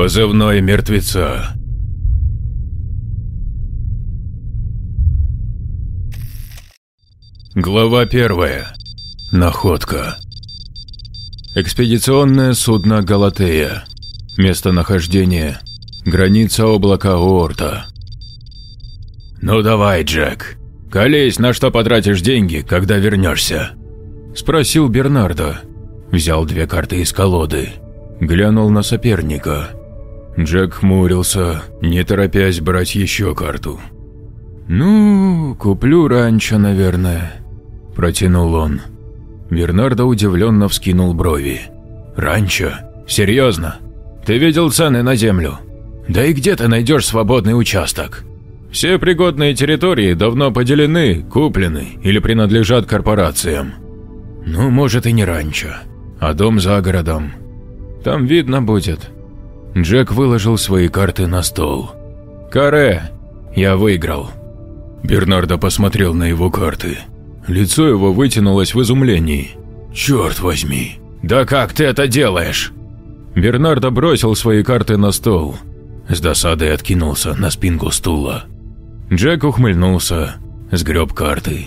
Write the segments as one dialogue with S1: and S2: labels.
S1: Позывной мертвеца. Глава первая. Находка. Экспедиционное судно «Галатея». Местонахождение. Граница облака Оорта. «Ну давай, Джек, колись, на что потратишь деньги, когда вернешься?» – спросил Бернардо. Взял две карты из колоды. Глянул на соперника. Джек хмурился, не торопясь брать еще карту. «Ну, куплю раньше, наверное», – протянул он. Бернардо удивленно вскинул брови. «Ранчо? Серьезно? Ты видел цены на землю? Да и где ты найдешь свободный участок? Все пригодные территории давно поделены, куплены или принадлежат корпорациям. Ну, может и не ранчо, а дом за городом. Там видно будет». Джек выложил свои карты на стол. «Каре, я выиграл». Бернардо посмотрел на его карты. Лицо его вытянулось в изумлении. «Черт возьми! Да как ты это делаешь?» Бернардо бросил свои карты на стол. С досадой откинулся на спинку стула. Джек ухмыльнулся, сгреб карты.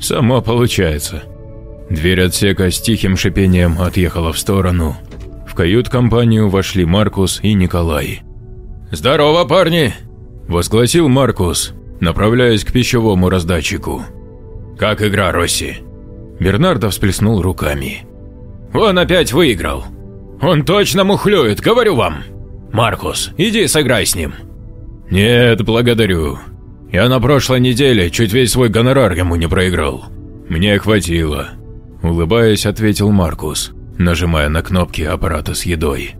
S1: «Само получается». Дверь отсека с тихим шипением отъехала в сторону. В кают-компанию вошли Маркус и Николай. «Здорово, парни!» – возгласил Маркус, направляясь к пищевому раздатчику. «Как игра, Росси?» Бернардо всплеснул руками. «Он опять выиграл. Он точно мухлюет, говорю вам. Маркус, иди сыграй с ним». «Нет, благодарю. Я на прошлой неделе чуть весь свой гонорар ему не проиграл. Мне хватило», – улыбаясь, ответил Маркус, нажимая на кнопки аппарата с едой.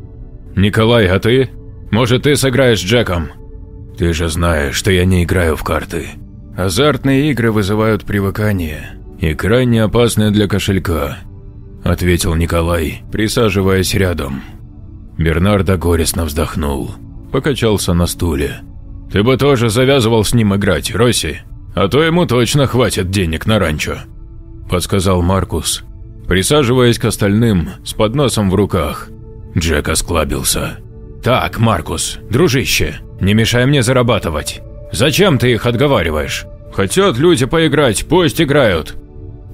S1: «Николай, а ты? Может, ты сыграешь с Джеком?» «Ты же знаешь, что я не играю в карты. Азартные игры вызывают привыкание и крайне опасны для кошелька», – ответил Николай, присаживаясь рядом. Бернардо горестно вздохнул, покачался на стуле. «Ты бы тоже завязывал с ним играть, Росси, а то ему точно хватит денег на ранчо», – подсказал Маркус, присаживаясь к остальным с подносом в руках. Джек осклабился. «Так, Маркус, дружище, не мешай мне зарабатывать. Зачем ты их отговариваешь? Хотят люди поиграть, пусть играют.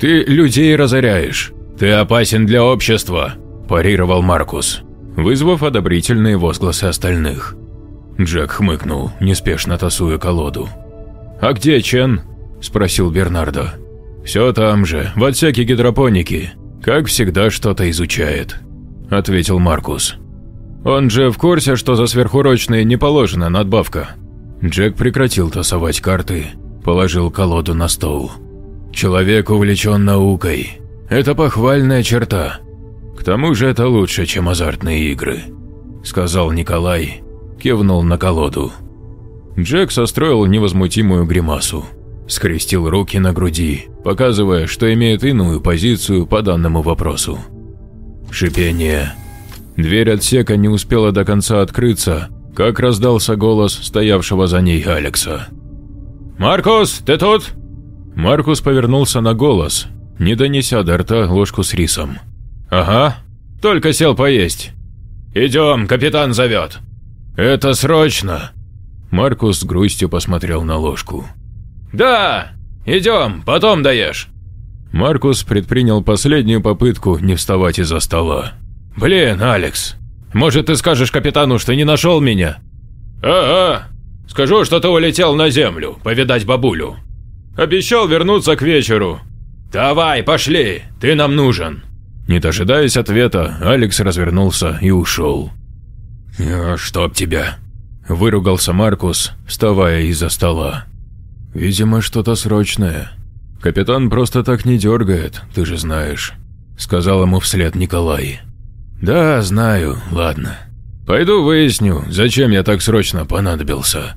S1: Ты людей разоряешь. Ты опасен для общества», – парировал Маркус, вызвав одобрительные возгласы остальных. Джек хмыкнул, неспешно тасуя колоду. «А где Чен?» – спросил Бернардо. «Все там же, в отсеке гидропоники. Как всегда что-то изучает», – ответил Маркус. Он же в курсе, что за сверхурочные не положена надбавка. Джек прекратил тасовать карты, положил колоду на стол. Человек увлечен наукой. Это похвальная черта. К тому же это лучше, чем азартные игры, сказал Николай, кивнул на колоду. Джек состроил невозмутимую гримасу, скрестил руки на груди, показывая, что имеет иную позицию по данному вопросу. Шипение, Дверь отсека не успела до конца открыться, как раздался голос стоявшего за ней Алекса. «Маркус, ты тут?» Маркус повернулся на голос, не донеся до рта ложку с рисом. «Ага, только сел поесть. Идем, капитан зовет». «Это срочно!» Маркус с грустью посмотрел на ложку. «Да, идем, потом даешь». Маркус предпринял последнюю попытку не вставать из-за стола. «Блин, Алекс, может ты скажешь капитану, что не нашел меня?» «Ага, скажу, что ты улетел на землю, повидать бабулю. Обещал вернуться к вечеру. Давай, пошли, ты нам нужен». Не дожидаясь ответа, Алекс развернулся и ушел. «А «Чтоб тебя!» – выругался Маркус, вставая из-за стола. «Видимо, что-то срочное. Капитан просто так не дергает, ты же знаешь», – сказал ему вслед Николай. «Да, знаю, ладно. Пойду выясню, зачем я так срочно понадобился».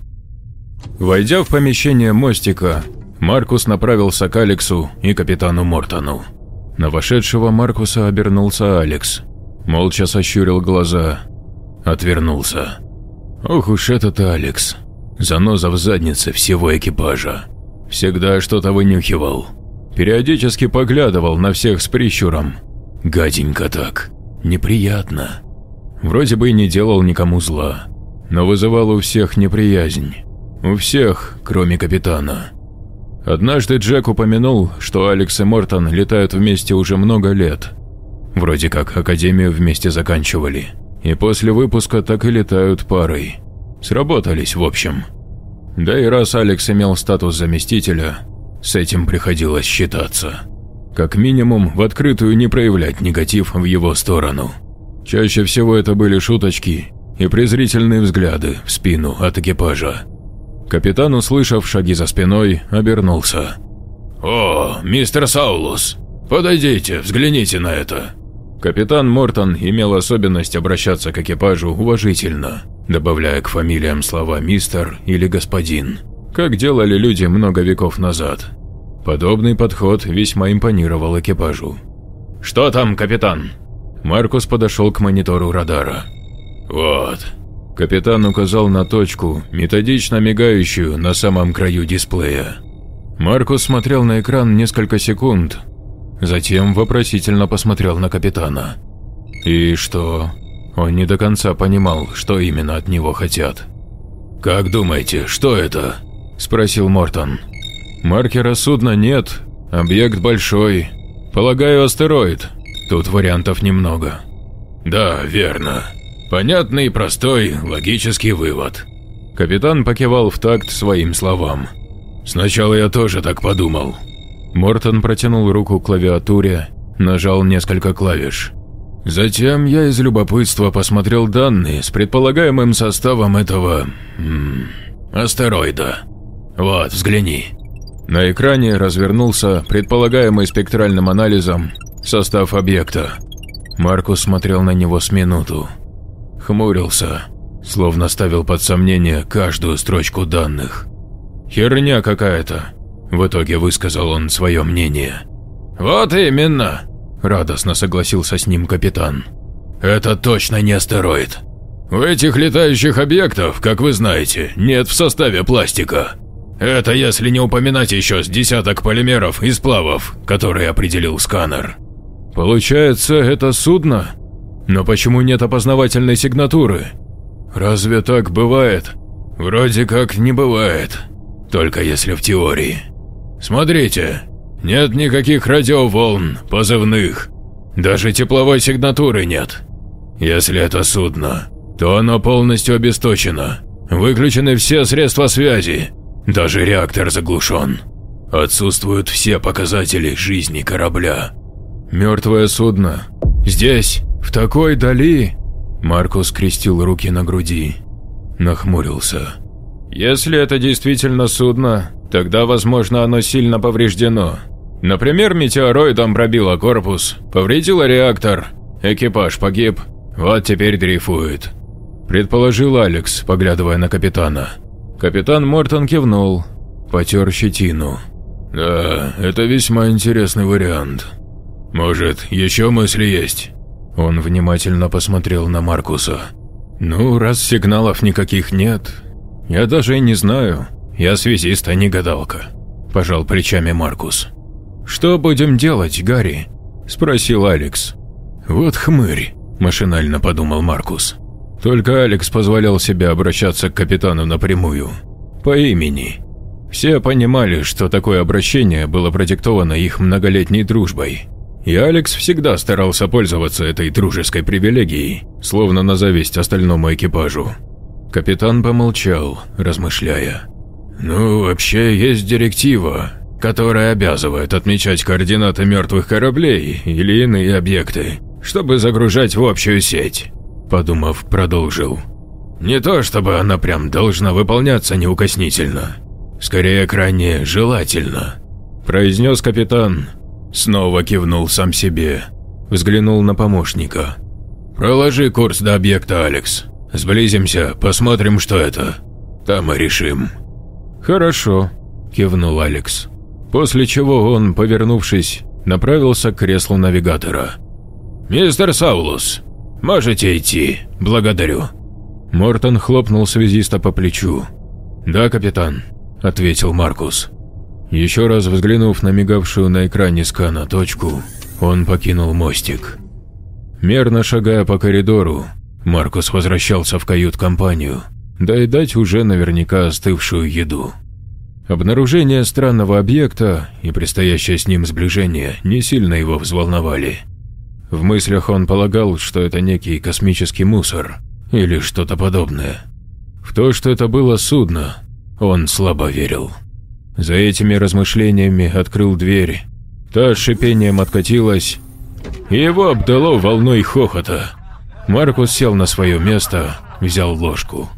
S1: Войдя в помещение мостика, Маркус направился к Алексу и капитану Мортону. На вошедшего Маркуса обернулся Алекс. Молча сощурил глаза. Отвернулся. Ох уж этот Алекс. Заноза в заднице всего экипажа. Всегда что-то вынюхивал. Периодически поглядывал на всех с прищуром. Гаденько так. Неприятно. Вроде бы и не делал никому зла, но вызывал у всех неприязнь. У всех, кроме капитана. Однажды Джек упомянул, что Алекс и Мортон летают вместе уже много лет. Вроде как академию вместе заканчивали. И после выпуска так и летают парой. Сработались, в общем. Да и раз Алекс имел статус заместителя, с этим приходилось считаться. Как минимум, в открытую не проявлять негатив в его сторону. Чаще всего это были шуточки и презрительные взгляды в спину от экипажа. Капитан, услышав шаги за спиной, обернулся. «О, мистер Саулус, подойдите, взгляните на это». Капитан Мортон имел особенность обращаться к экипажу уважительно, добавляя к фамилиям слова «мистер» или «господин», как делали люди много веков назад. Подобный подход весьма импонировал экипажу. «Что там, капитан?» Маркус подошел к монитору радара. «Вот». Капитан указал на точку, методично мигающую на самом краю дисплея. Маркус смотрел на экран несколько секунд, затем вопросительно посмотрел на капитана. И что? Он не до конца понимал, что именно от него хотят. «Как думаете, что это?» – спросил Мортон. «Маркера судна нет, объект большой. Полагаю, астероид. Тут вариантов немного». «Да, верно. Понятный, простой, логический вывод». Капитан покивал в такт своим словам. «Сначала я тоже так подумал». Мортон протянул руку к клавиатуре, нажал несколько клавиш. Затем я из любопытства посмотрел данные с предполагаемым составом этого... М астероида. Вот, взгляни. На экране развернулся предполагаемый спектральным анализом Состав объекта. Маркус смотрел на него с минуту. Хмурился, словно ставил под сомнение каждую строчку данных. «Херня какая-то», – в итоге высказал он свое мнение. «Вот именно», – радостно согласился с ним капитан. «Это точно не астероид. У этих летающих объектов, как вы знаете, нет в составе пластика. Это если не упоминать еще с десяток полимеров и сплавов, которые определил сканер. Получается, это судно? Но почему нет опознавательной сигнатуры? Разве так бывает? Вроде как не бывает. Только если в теории. Смотрите, нет никаких радиоволн, позывных. Даже тепловой сигнатуры нет. Если это судно, то оно полностью обесточено. Выключены все средства связи. Даже реактор заглушен. Отсутствуют все показатели жизни корабля. Мертвое судно. Здесь, в такой дали. Маркус скрестил руки на груди. Нахмурился. Если это действительно судно, тогда, возможно, оно сильно повреждено. Например, метеороидом пробило корпус, повредило реактор, экипаж погиб, вот теперь дрейфует. Предположил Алекс, поглядывая на капитана. Капитан Мортон кивнул, потер щетину. «Да, это весьма интересный вариант. «Может, еще мысли есть?» Он внимательно посмотрел на Маркуса. «Ну, раз сигналов никаких нет, я даже и не знаю. Я связист, а не гадалка», – пожал плечами Маркус. «Что будем делать, Гарри?» – спросил Алекс. «Вот хмырь», – машинально подумал Маркус. Только Алекс позволял себе обращаться к капитану напрямую, по имени. Все понимали, что такое обращение было продиктовано их многолетней дружбой. И Алекс всегда старался пользоваться этой дружеской привилегией, словно на зависть остальному экипажу. Капитан помолчал, размышляя. «Ну, вообще есть директива, которая обязывает отмечать координаты мертвых кораблей или иные объекты, чтобы загружать в общую сеть», – подумав, продолжил. «Не то чтобы она прям должна выполняться неукоснительно, скорее крайне желательно», – произнес капитан, Снова кивнул сам себе. Взглянул на помощника. «Проложи курс до объекта, Алекс. Сблизимся, посмотрим, что это. Там и решим». «Хорошо», – кивнул Алекс. После чего он, повернувшись, направился к креслу навигатора. «Мистер Саулус, можете идти, благодарю». Мортон хлопнул связиста по плечу. «Да, капитан», – ответил Маркус. Еще раз взглянув на мигавшую на экране скана точку, он покинул мостик. Мерно шагая по коридору, Маркус возвращался в кают-компанию, доедать уже наверняка остывшую еду. Обнаружение странного объекта и предстоящее с ним сближение не сильно его взволновали. В мыслях он полагал, что это некий космический мусор или что-то подобное. В то, что это было судно, он слабо верил. За этими размышлениями открыл дверь. Та с шипением откатилась, его обдало волной хохота. Маркус сел на свое место, взял ложку.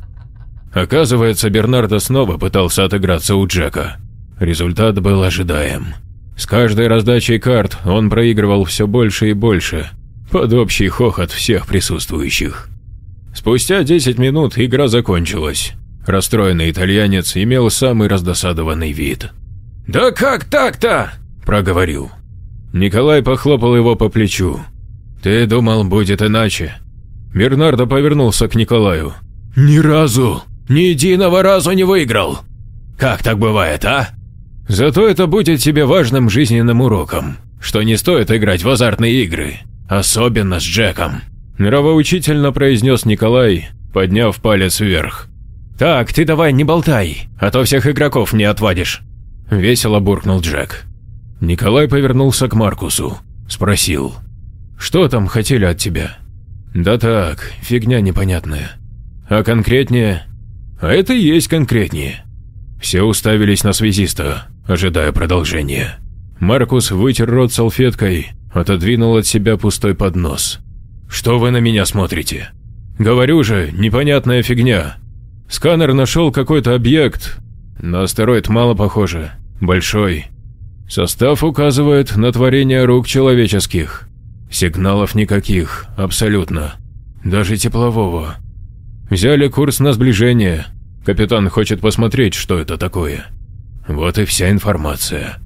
S1: Оказывается, Бернардо снова пытался отыграться у Джека. Результат был ожидаем. С каждой раздачей карт он проигрывал все больше и больше, под общий хохот всех присутствующих. Спустя 10 минут игра закончилась. Расстроенный итальянец имел самый раздосадованный вид. «Да как так-то?» – проговорил. Николай похлопал его по плечу. «Ты думал, будет иначе?» Бернардо повернулся к Николаю. «Ни разу, ни единого разу не выиграл. Как так бывает, а?» «Зато это будет тебе важным жизненным уроком, что не стоит играть в азартные игры, особенно с Джеком», – нравоучительно произнес Николай, подняв палец вверх. «Так, ты давай не болтай, а то всех игроков не отвадишь», – весело буркнул Джек. Николай повернулся к Маркусу, спросил. «Что там хотели от тебя?» «Да так, фигня непонятная. А конкретнее?» «А это и есть конкретнее». Все уставились на связиста, ожидая продолжения. Маркус вытер рот салфеткой, отодвинул от себя пустой поднос. «Что вы на меня смотрите?» «Говорю же, непонятная фигня. Сканер нашел какой-то объект. На астероид мало похоже. Большой. Состав указывает на творение рук человеческих. Сигналов никаких, абсолютно. Даже теплового. Взяли курс на сближение. Капитан хочет посмотреть, что это такое. Вот и вся информация.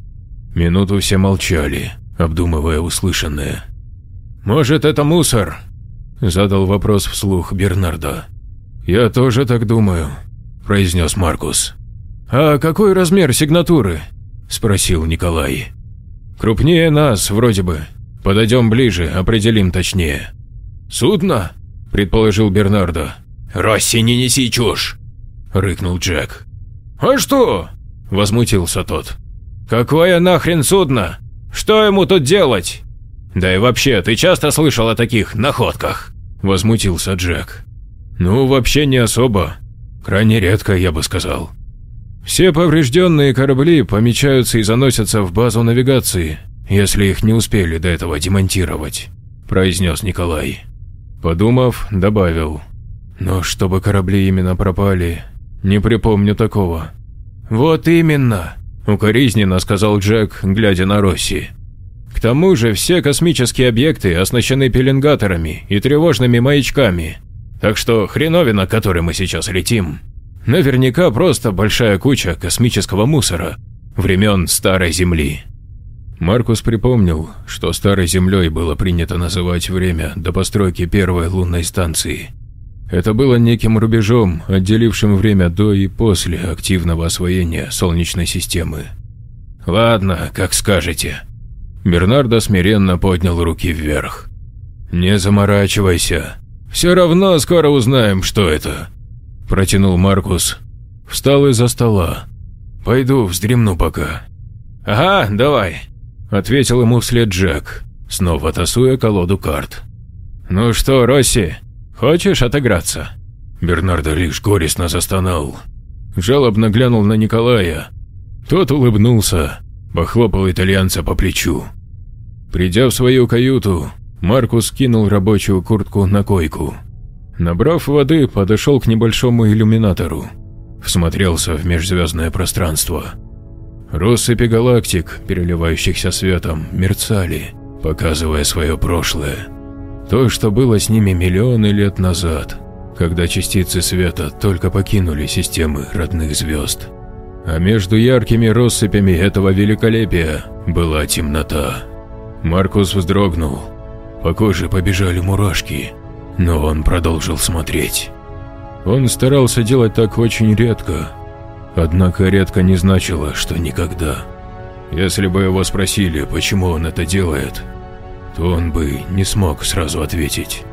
S1: Минуту все молчали, обдумывая услышанное. «Может, это мусор?» – задал вопрос вслух Бернардо. «Я тоже так думаю», – произнес Маркус. «А какой размер сигнатуры?» – спросил Николай. «Крупнее нас, вроде бы. Подойдем ближе, определим точнее». «Судно?» – предположил Бернардо. «Росси, не неси чушь!» – рыкнул Джек. «А что?» – возмутился тот. «Какое нахрен судно? Что ему тут делать?» «Да и вообще, ты часто слышал о таких находках?» – возмутился Джек. Ну, вообще не особо. Крайне редко, я бы сказал. Все поврежденные корабли помечаются и заносятся в базу навигации, если их не успели до этого демонтировать, произнес Николай. Подумав, добавил. Но чтобы корабли именно пропали, не припомню такого. Вот именно, укоризненно сказал Джек, глядя на Росси. К тому же все космические объекты оснащены пеленгаторами и тревожными маячками, так что хреновина, которой мы сейчас летим, наверняка просто большая куча космического мусора времен Старой Земли. Маркус припомнил, что Старой Землей было принято называть время до постройки первой лунной станции. Это было неким рубежом, отделившим время до и после активного освоения Солнечной системы. «Ладно, как скажете». Бернардо смиренно поднял руки вверх. «Не заморачивайся. «Все равно скоро узнаем, что это», – протянул Маркус. Встал из-за стола. «Пойду вздремну пока». «Ага, давай», – ответил ему вслед Джек, снова тасуя колоду карт. «Ну что, Росси, хочешь отыграться?» Бернардо лишь горестно застонал. Жалобно глянул на Николая. Тот улыбнулся, похлопал итальянца по плечу. Придя в свою каюту, Маркус кинул рабочую куртку на койку. Набрав воды, подошел к небольшому иллюминатору. Всмотрелся в межзвездное пространство. Россыпи галактик, переливающихся светом, мерцали, показывая свое прошлое. То, что было с ними миллионы лет назад, когда частицы света только покинули системы родных звезд. А между яркими россыпями этого великолепия была темнота. Маркус вздрогнул, по коже побежали мурашки, но он продолжил смотреть. Он старался делать так очень редко, однако редко не значило, что никогда. Если бы его спросили, почему он это делает, то он бы не смог сразу ответить.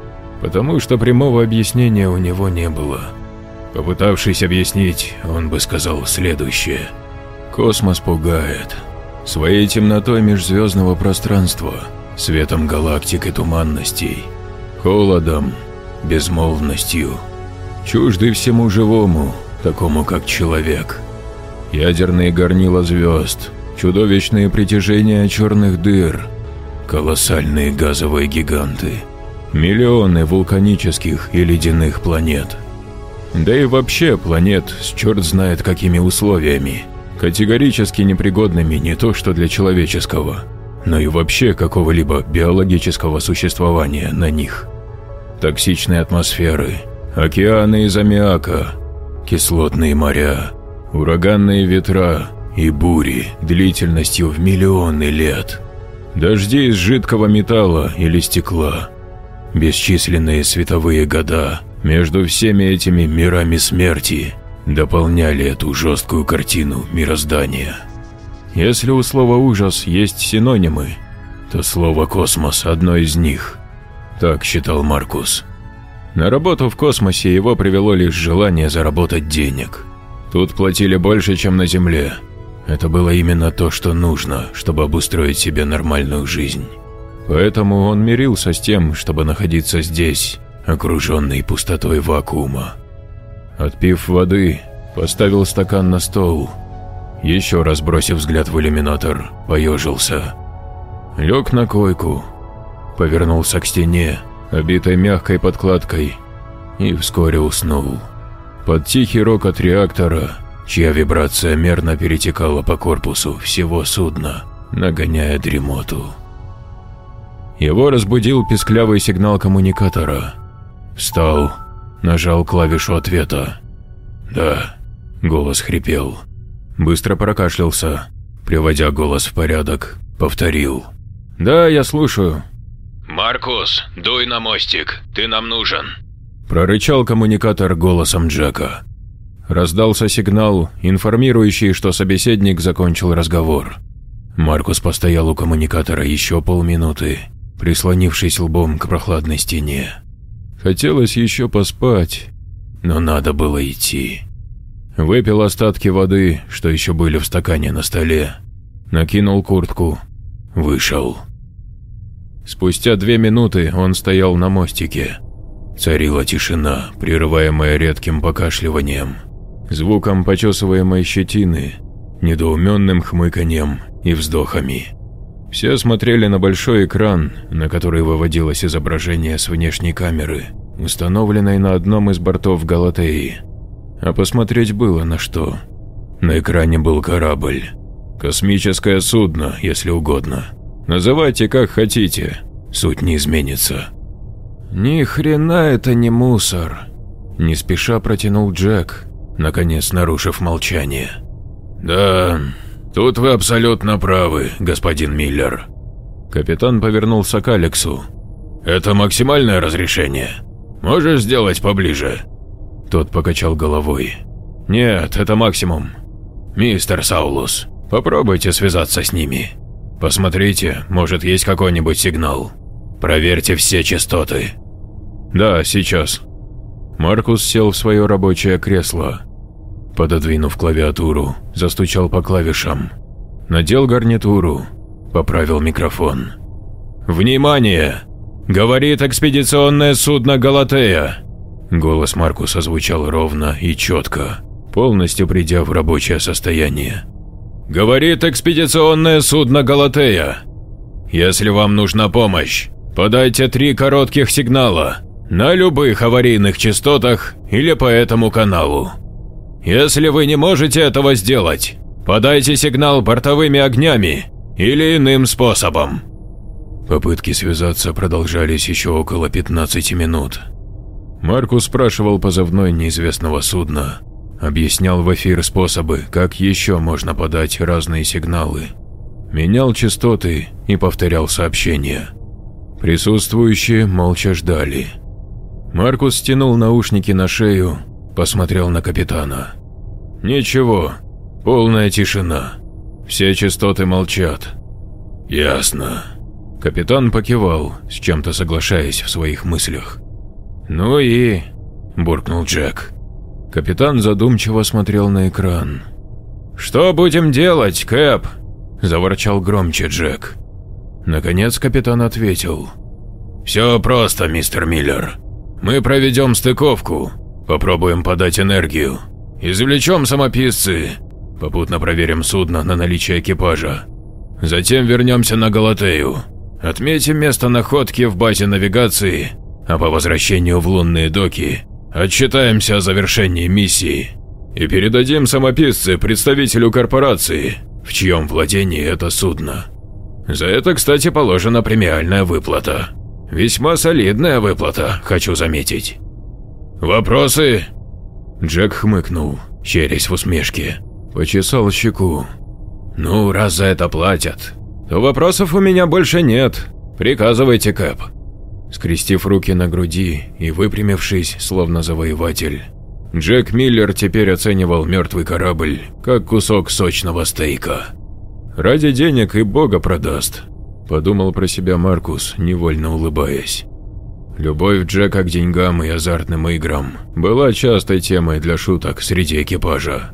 S1: потому что прямого объяснения у него не было. Попытавшись объяснить, он бы сказал следующее. Космос пугает. Своей темнотой межзвездного пространства, светом галактик и туманностей, холодом, безмолвностью, чуждый всему живому, такому как человек. Ядерные горнила звезд, чудовищные притяжения черных дыр, колоссальные газовые гиганты, миллионы вулканических и ледяных планет. Да и вообще планет с черт знает какими условиями, категорически непригодными не то что для человеческого, но и вообще какого-либо биологического существования на них. Токсичные атмосферы, океаны из аммиака, кислотные моря, ураганные ветра и бури длительностью в миллионы лет, дожди из жидкого металла или стекла, бесчисленные световые года между всеми этими мирами смерти дополняли эту жесткую картину мироздания. Если у слова «ужас» есть синонимы, то слово «космос» – одно из них. Так считал Маркус. На работу в космосе его привело лишь желание заработать денег. Тут платили больше, чем на Земле. Это было именно то, что нужно, чтобы обустроить себе нормальную жизнь. Поэтому он мирился с тем, чтобы находиться здесь, окруженный пустотой вакуума. Отпив воды, поставил стакан на стол. Еще раз бросив взгляд в иллюминатор, поежился. Лег на койку, повернулся к стене, обитой мягкой подкладкой, и вскоре уснул. Под тихий рокот реактора, чья вибрация мерно перетекала по корпусу всего судна, нагоняя дремоту. Его разбудил писклявый сигнал коммуникатора. Встал, Нажал клавишу ответа. «Да», – голос хрипел. Быстро прокашлялся, приводя голос в порядок, повторил. «Да, я слушаю».
S2: «Маркус, дуй на мостик, ты нам нужен», –
S1: прорычал коммуникатор голосом Джека. Раздался сигнал, информирующий, что собеседник закончил разговор. Маркус постоял у коммуникатора еще полминуты, прислонившись лбом к прохладной стене. Хотелось еще поспать, но надо было идти. Выпил остатки воды, что еще были в стакане на столе, накинул куртку, вышел. Спустя две минуты он стоял на мостике. Царила тишина, прерываемая редким покашливанием, звуком почесываемой щетины, недоуменным хмыканьем и вздохами. Все смотрели на большой экран, на который выводилось изображение с внешней камеры, установленной на одном из бортов Галатеи. А посмотреть было на что. На экране был корабль. Космическое судно, если угодно. Называйте как хотите, суть не изменится. Ни хрена это не мусор. Не спеша протянул Джек, наконец нарушив молчание. Да, «Тут вы абсолютно правы, господин Миллер». Капитан повернулся к Алексу. «Это максимальное разрешение? Можешь сделать поближе?» Тот покачал головой. «Нет, это максимум. Мистер Саулус, попробуйте связаться с ними. Посмотрите, может есть какой-нибудь сигнал. Проверьте все частоты». «Да, сейчас». Маркус сел в свое рабочее кресло. Пододвинув клавиатуру, застучал по клавишам. Надел гарнитуру, поправил микрофон. «Внимание! Говорит экспедиционное судно «Галатея». Голос Маркуса звучал ровно и четко, полностью придя в рабочее состояние. «Говорит экспедиционное судно «Галатея». Если вам нужна помощь, подайте три коротких сигнала на любых аварийных частотах или по этому каналу. Если вы не можете этого сделать, подайте сигнал бортовыми огнями или иным способом. Попытки связаться продолжались еще около 15 минут. Маркус спрашивал позывной неизвестного судна, объяснял в эфир способы, как еще можно подать разные сигналы, менял частоты и повторял сообщения. Присутствующие молча ждали. Маркус стянул наушники на шею посмотрел на капитана. «Ничего, полная тишина. Все частоты молчат». «Ясно». Капитан покивал, с чем-то соглашаясь в своих мыслях. «Ну и...» – буркнул Джек. Капитан задумчиво смотрел на экран. «Что будем делать, Кэп?» – заворчал громче Джек. Наконец капитан ответил. «Все просто, мистер Миллер. Мы проведем стыковку, попробуем подать энергию, извлечем самописцы, попутно проверим судно на наличие экипажа. Затем вернемся на Галатею, отметим место находки в базе навигации, а по возвращению в лунные доки отчитаемся о завершении миссии и передадим самописцы представителю корпорации, в чьем владении это судно. За это, кстати, положена премиальная выплата. Весьма солидная выплата, хочу заметить. Вопросы? Джек хмыкнул, щерясь в усмешке, почесал щеку. Ну, раз за это платят, то вопросов у меня больше нет. Приказывайте, Кэп. Скрестив руки на груди и выпрямившись, словно завоеватель, Джек Миллер теперь оценивал мертвый корабль как кусок сочного стейка. Ради денег и бога продаст, подумал про себя Маркус, невольно улыбаясь. Любовь Джека к деньгам и азартным играм была частой темой для шуток среди экипажа.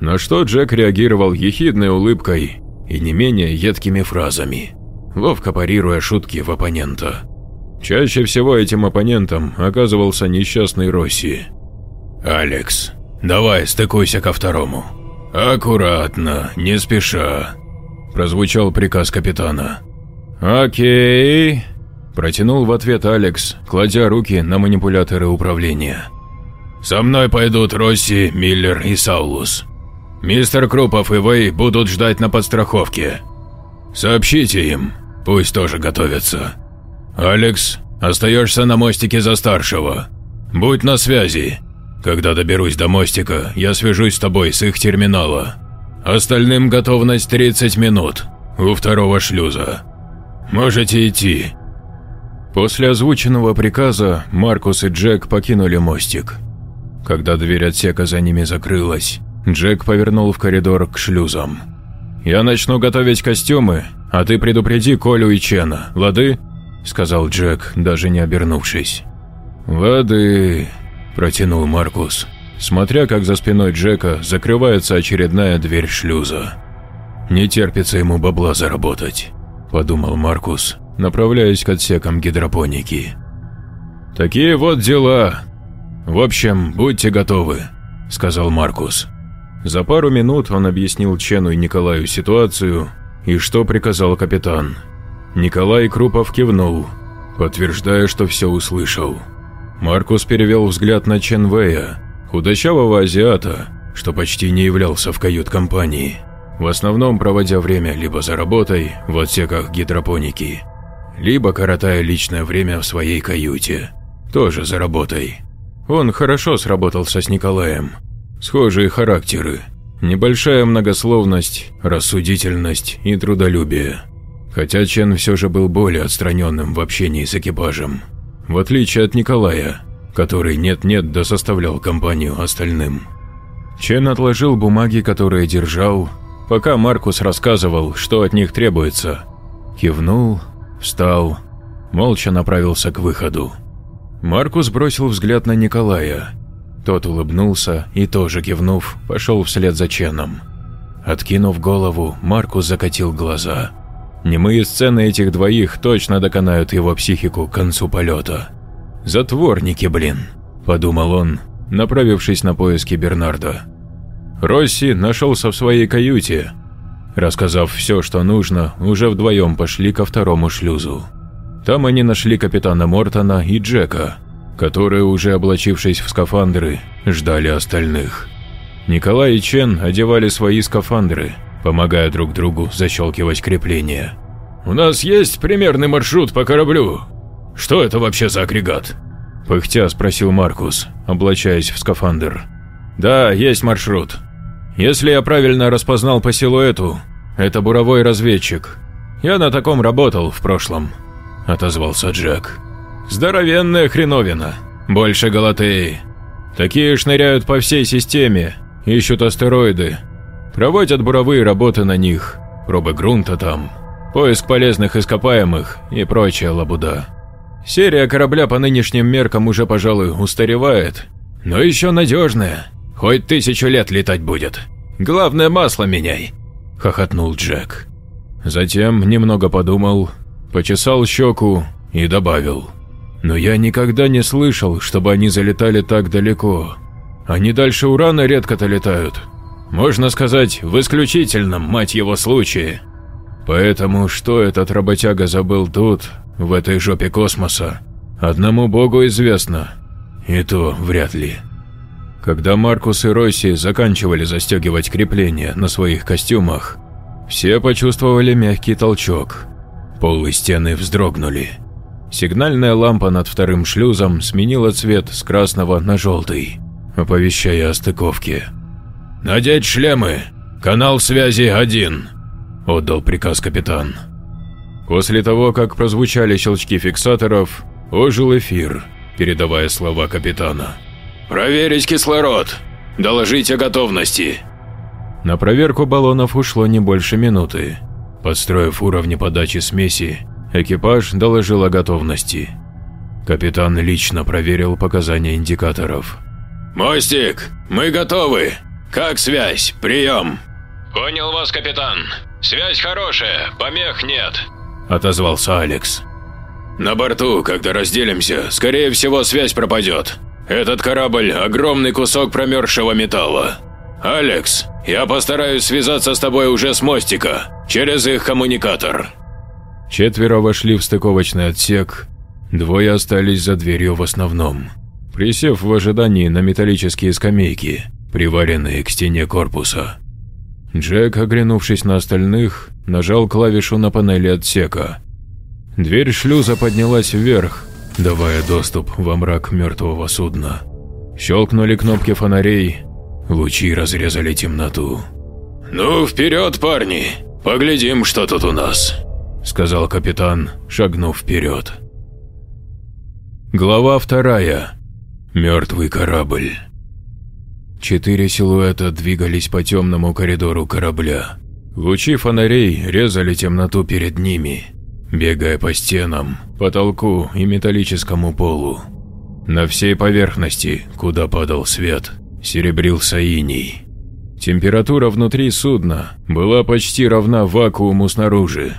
S1: На что Джек реагировал ехидной улыбкой и не менее едкими фразами, ловко парируя шутки в оппонента. Чаще всего этим оппонентом оказывался несчастный Росси. «Алекс, давай стыкуйся ко второму. Аккуратно, не спеша, прозвучал приказ капитана. «Окей», – протянул в ответ Алекс, кладя руки на манипуляторы управления. «Со мной пойдут Росси, Миллер и Саулус. Мистер Крупов и Вэй будут ждать на подстраховке. Сообщите им, пусть тоже готовятся. Алекс, остаешься на мостике за старшего. Будь на связи. Когда доберусь до мостика, я свяжусь с тобой с их терминала. Остальным готовность 30 минут. У второго шлюза. Можете идти. После озвученного приказа Маркус и Джек покинули мостик. Когда дверь отсека за ними закрылась, Джек повернул в коридор к шлюзам. «Я начну готовить костюмы, а ты предупреди Колю и Чена, лады?» – сказал Джек, даже не обернувшись. «Лады», – протянул Маркус смотря как за спиной Джека закрывается очередная дверь шлюза. «Не терпится ему бабла заработать», – подумал Маркус, направляясь к отсекам гидропоники. «Такие вот дела. В общем, будьте готовы», – сказал Маркус. За пару минут он объяснил Чену и Николаю ситуацию и что приказал капитан. Николай Крупов кивнул, подтверждая, что все услышал. Маркус перевел взгляд на Чен Вэя, худощавого азиата, что почти не являлся в кают-компании, в основном проводя время либо за работой в отсеках гидропоники, либо коротая личное время в своей каюте, тоже за работой. Он хорошо сработался с Николаем. Схожие характеры, небольшая многословность, рассудительность и трудолюбие. Хотя Чен все же был более отстраненным в общении с экипажем, в отличие от Николая, который нет-нет да составлял компанию остальным. Чен отложил бумаги, которые держал, пока Маркус рассказывал, что от них требуется. Кивнул, встал, молча направился к выходу. Маркус бросил взгляд на Николая. Тот улыбнулся и, тоже кивнув, пошел вслед за Ченом. Откинув голову, Маркус закатил глаза. Немые сцены этих двоих точно доконают его психику к концу полета. «Затворники, блин», – подумал он, направившись на поиски Бернарда. Росси нашелся в своей каюте. Рассказав все, что нужно, уже вдвоем пошли ко второму шлюзу. Там они нашли капитана Мортона и Джека, которые, уже облачившись в скафандры, ждали остальных. Николай и Чен одевали свои скафандры, помогая друг другу защелкивать крепления. «У нас есть примерный маршрут по кораблю?» Что это вообще за агрегат?» Пыхтя спросил Маркус, облачаясь в скафандр. «Да, есть маршрут. Если я правильно распознал по силуэту, это буровой разведчик. Я на таком работал в прошлом», – отозвался Джек. «Здоровенная хреновина. Больше Галатеи. Такие шныряют по всей системе, ищут астероиды, проводят буровые работы на них, пробы грунта там, поиск полезных ископаемых и прочая лабуда. Серия корабля по нынешним меркам уже, пожалуй, устаревает, но еще надежная, хоть тысячу лет летать будет. Главное масло меняй, хохотнул Джек. Затем немного подумал, почесал щеку и добавил. Но я никогда не слышал, чтобы они залетали так далеко. Они дальше Урана редко-то летают. Можно сказать, в исключительном, мать его, случае. Поэтому что этот работяга забыл тут, в этой жопе космоса, одному богу известно. И то вряд ли. Когда Маркус и Росси заканчивали застегивать крепления на своих костюмах, все почувствовали мягкий толчок. Пол и стены вздрогнули. Сигнальная лампа над вторым шлюзом сменила цвет с красного на желтый, оповещая о стыковке. «Надеть шлемы! Канал связи один!» – отдал приказ капитан. После того, как прозвучали щелчки фиксаторов, ожил эфир, передавая слова капитана.
S2: «Проверить кислород! Доложить о готовности!»
S1: На проверку баллонов ушло не больше минуты. Подстроив уровни подачи смеси, экипаж доложил о готовности. Капитан лично проверил показания индикаторов.
S2: «Мостик, мы готовы! Как связь? Прием!» «Понял вас, капитан. Связь хорошая, помех нет», –
S1: отозвался Алекс.
S2: «На борту, когда разделимся, скорее всего связь пропадет. Этот корабль – огромный кусок промерзшего металла. Алекс, я постараюсь связаться с тобой уже с мостика, через их коммуникатор».
S1: Четверо вошли в стыковочный отсек, двое остались за дверью в основном, присев в ожидании на металлические скамейки, приваренные к стене корпуса. Джек, оглянувшись на остальных, нажал клавишу на панели отсека. Дверь шлюза поднялась вверх, давая доступ во мрак мертвого судна. Щелкнули кнопки фонарей, лучи разрезали темноту.
S2: «Ну, вперед, парни! Поглядим, что тут у нас!»
S1: – сказал капитан, шагнув вперед. Глава вторая. Мертвый корабль. Четыре силуэта двигались по темному коридору корабля. Лучи фонарей резали темноту перед ними, бегая по стенам, потолку и металлическому полу. На всей поверхности, куда падал свет, серебрился иней. Температура внутри судна была почти равна вакууму снаружи.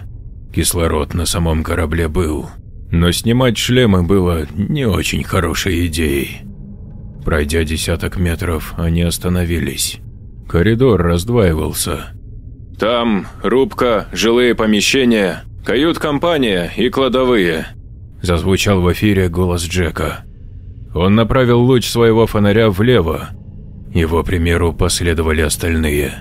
S1: Кислород на самом корабле был, но снимать шлемы было не очень хорошей идеей. Пройдя десяток метров, они остановились. Коридор раздваивался.
S2: «Там рубка, жилые помещения, кают-компания и кладовые», –
S1: зазвучал в эфире голос Джека. Он направил луч своего фонаря влево. Его примеру последовали остальные.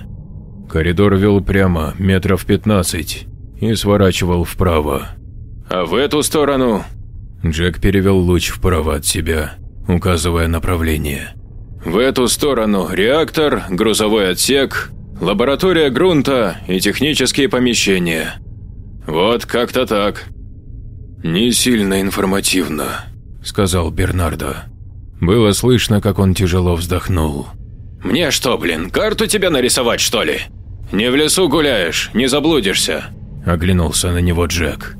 S1: Коридор вел прямо метров 15 и сворачивал вправо.
S2: «А в эту сторону?»
S1: Джек перевел луч вправо от себя указывая направление.
S2: «В эту сторону реактор, грузовой отсек, лаборатория грунта и технические помещения. Вот как-то так».
S1: «Не сильно информативно», – сказал Бернардо. Было слышно, как он тяжело вздохнул.
S2: «Мне что, блин, карту тебе нарисовать, что ли? Не в лесу гуляешь, не заблудишься», – оглянулся на него Джек.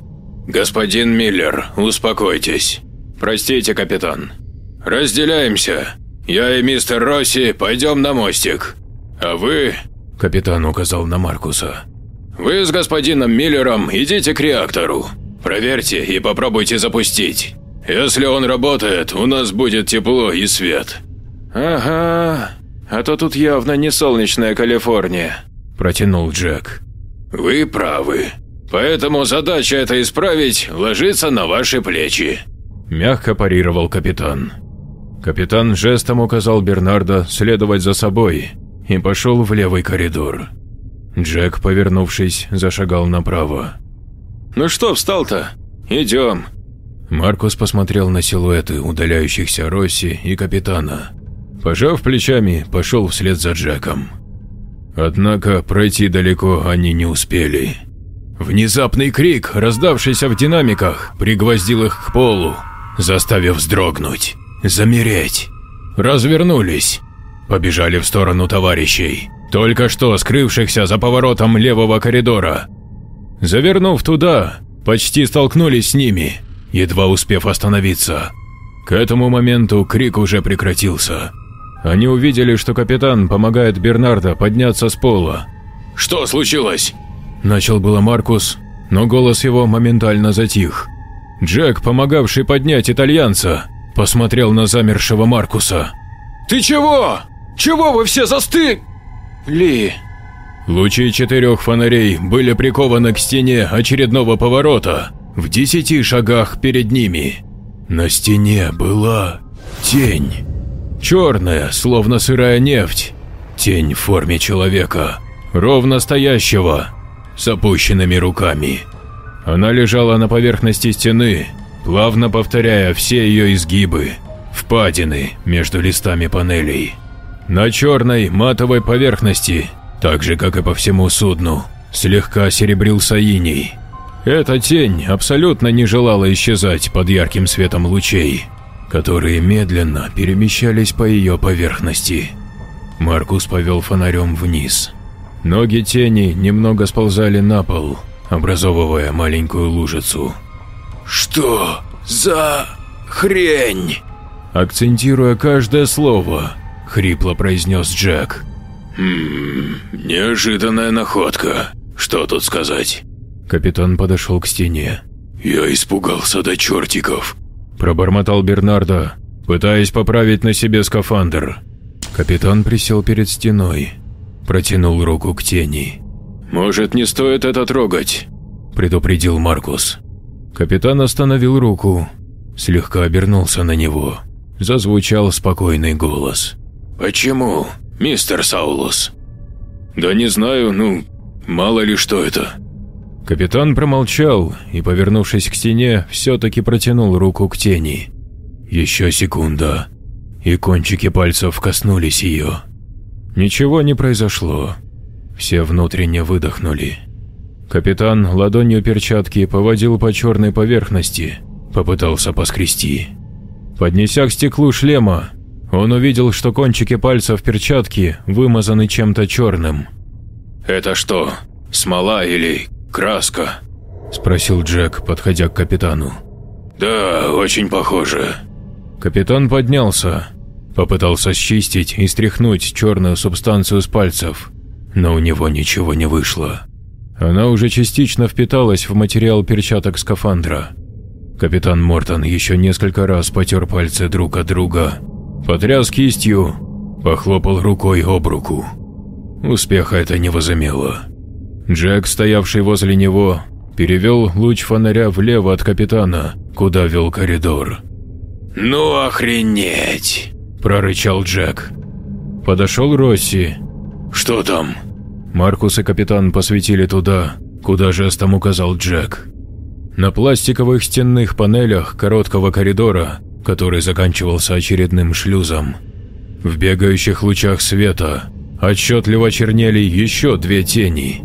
S2: «Господин Миллер, успокойтесь. Простите, капитан. «Разделяемся. Я и мистер Росси пойдем на мостик. А вы...» – капитан указал на Маркуса. «Вы с господином Миллером идите к реактору. Проверьте и попробуйте запустить. Если он работает, у нас будет тепло и свет».
S1: «Ага, а то тут явно не солнечная Калифорния», – протянул Джек.
S2: «Вы правы. Поэтому задача это исправить ложится на ваши плечи», –
S1: мягко парировал капитан. Капитан жестом указал Бернардо следовать за собой и пошел в левый коридор. Джек, повернувшись, зашагал направо.
S2: «Ну что встал-то? Идем!»
S1: Маркус посмотрел на силуэты удаляющихся Росси и капитана. Пожав плечами, пошел вслед за Джеком. Однако пройти далеко они не успели. Внезапный крик, раздавшийся в динамиках, пригвоздил их к полу, заставив вздрогнуть замереть. Развернулись. Побежали в сторону товарищей, только что скрывшихся за поворотом левого коридора. Завернув туда, почти столкнулись с ними едва успев остановиться. К этому моменту крик уже прекратился. Они увидели, что капитан помогает Бернардо подняться с пола.
S2: «Что случилось?»
S1: Начал было Маркус, но голос его моментально затих. Джек, помогавший поднять итальянца, посмотрел на замершего Маркуса.
S2: «Ты чего? Чего вы все застыли?» «Ли...»
S1: Лучи четырех фонарей были прикованы к стене очередного поворота в десяти шагах перед ними. На стене была тень. Черная, словно сырая нефть. Тень в форме человека, ровно стоящего, с опущенными руками. Она лежала на поверхности стены, плавно повторяя все ее изгибы, впадины между листами панелей. На черной матовой поверхности, так же как и по всему судну, слегка серебрился иней. Эта тень абсолютно не желала исчезать под ярким светом лучей, которые медленно перемещались по ее поверхности. Маркус повел фонарем вниз. Ноги тени немного сползали на пол, образовывая маленькую лужицу.
S2: «Что за хрень?»
S1: Акцентируя каждое слово, хрипло произнес Джек.
S2: «Хм, неожиданная находка. Что тут сказать?»
S1: Капитан подошел к стене.
S2: «Я испугался до чертиков», –
S1: пробормотал Бернардо, пытаясь поправить на себе скафандр. Капитан присел перед стеной, протянул руку к тени.
S2: «Может, не стоит это трогать?»
S1: – предупредил Маркус. Капитан остановил руку, слегка обернулся на него. Зазвучал спокойный голос.
S2: «Почему, мистер Саулус?»
S1: «Да не знаю, ну, мало ли что это». Капитан промолчал и, повернувшись к стене, все-таки протянул руку к тени. Еще секунда, и кончики пальцев коснулись ее. Ничего не произошло. Все внутренне выдохнули. Капитан ладонью перчатки поводил по черной поверхности, попытался поскрести. Поднеся к стеклу шлема, он увидел, что кончики пальцев перчатки вымазаны чем-то черным.
S2: «Это что, смола или краска?»
S1: – спросил Джек, подходя к капитану.
S2: «Да, очень похоже».
S1: Капитан поднялся, попытался счистить и стряхнуть черную субстанцию с пальцев, но у него ничего не вышло. Она уже частично впиталась в материал перчаток скафандра. Капитан Мортон еще несколько раз потер пальцы друг от друга, потряс кистью, похлопал рукой об руку. Успеха это не возымело. Джек, стоявший возле него, перевел луч фонаря влево от капитана, куда вел коридор.
S2: «Ну охренеть!» – прорычал Джек.
S1: Подошел Росси.
S2: «Что там?»
S1: Маркус и капитан посветили туда, куда жестом указал Джек. На пластиковых стенных панелях короткого коридора, который заканчивался очередным шлюзом, в бегающих лучах света отчетливо чернели еще две тени.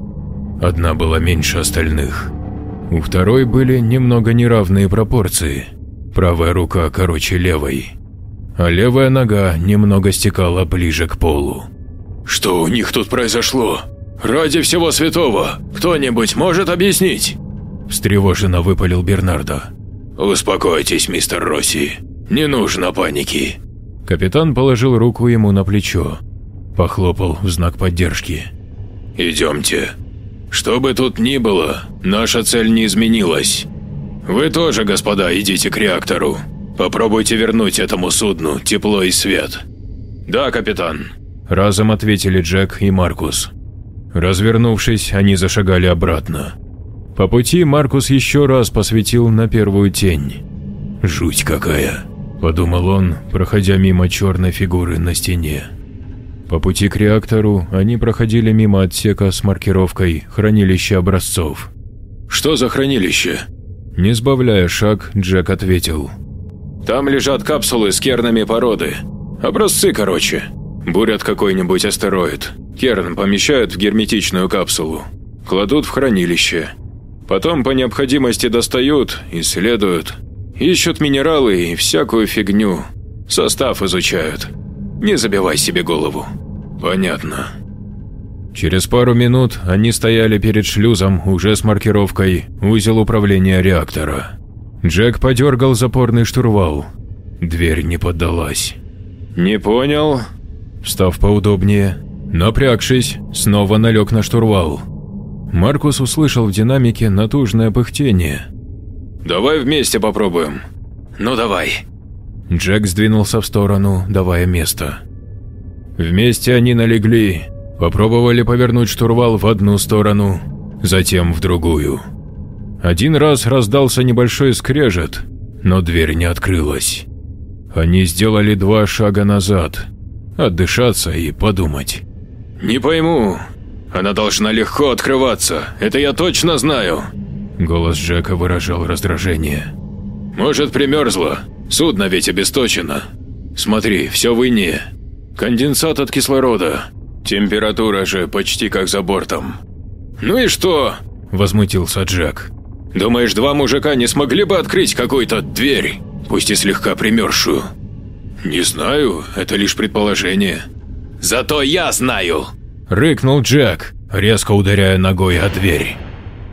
S1: Одна была меньше остальных. У второй были немного неравные пропорции. Правая рука короче левой, а левая нога немного стекала ближе к полу.
S2: «Что у них тут произошло?» «Ради всего святого, кто-нибудь может объяснить?»
S1: Встревоженно выпалил Бернардо.
S2: «Успокойтесь, мистер Росси, не нужно паники».
S1: Капитан положил руку ему на плечо, похлопал в знак поддержки.
S2: «Идемте. Что бы тут ни было, наша цель не изменилась. Вы тоже, господа, идите к реактору. Попробуйте вернуть этому судну тепло и свет». «Да, капитан», –
S1: разом ответили Джек и Маркус. Развернувшись, они зашагали обратно. По пути Маркус еще раз посветил на первую тень. «Жуть какая!» – подумал он, проходя мимо черной фигуры на стене. По пути к реактору они проходили мимо отсека с маркировкой «Хранилище образцов».
S2: «Что за хранилище?»
S1: Не сбавляя шаг, Джек ответил.
S2: «Там лежат капсулы с кернами породы. Образцы, короче. Бурят какой-нибудь астероид. Керн помещают в герметичную капсулу, кладут в хранилище. Потом по необходимости достают, исследуют, ищут минералы и всякую фигню. Состав изучают. Не забивай себе голову. Понятно.
S1: Через пару минут они стояли перед шлюзом уже с маркировкой «Узел управления реактора». Джек подергал запорный штурвал. Дверь не поддалась.
S2: «Не понял?»
S1: Встав поудобнее, напрягшись, снова налег на штурвал. Маркус услышал в динамике натужное пыхтение.
S2: «Давай вместе попробуем». «Ну давай».
S1: Джек сдвинулся в сторону, давая место. Вместе они налегли, попробовали повернуть штурвал в одну сторону, затем в другую. Один раз раздался небольшой скрежет, но дверь не открылась. Они сделали два шага назад, отдышаться и подумать.
S2: «Не пойму. Она должна легко открываться, это я точно знаю».
S1: Голос Джека выражал раздражение.
S2: «Может, примерзла? Судно ведь обесточено. Смотри, все в ине. Конденсат от кислорода. Температура же почти как за бортом». «Ну и что?» – возмутился Джек. Думаешь, два мужика не смогли бы открыть какую-то дверь, пусть и слегка примерзшую? Не знаю, это лишь предположение. Зато я знаю!
S1: Рыкнул Джек, резко ударяя ногой о дверь.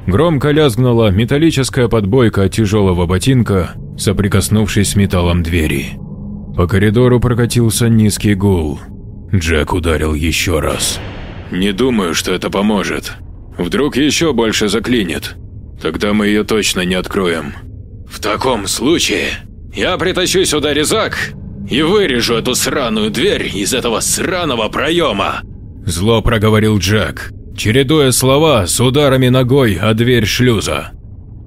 S1: Громко лязгнула металлическая подбойка тяжелого ботинка, соприкоснувшись с металлом двери. По коридору прокатился низкий гул. Джек ударил еще раз.
S2: «Не думаю, что это поможет. Вдруг еще больше заклинит. Тогда мы ее точно не откроем. В таком случае я притащу сюда резак и вырежу эту сраную дверь из этого сраного проема.
S1: Зло проговорил Джек, чередуя слова с ударами ногой о дверь шлюза.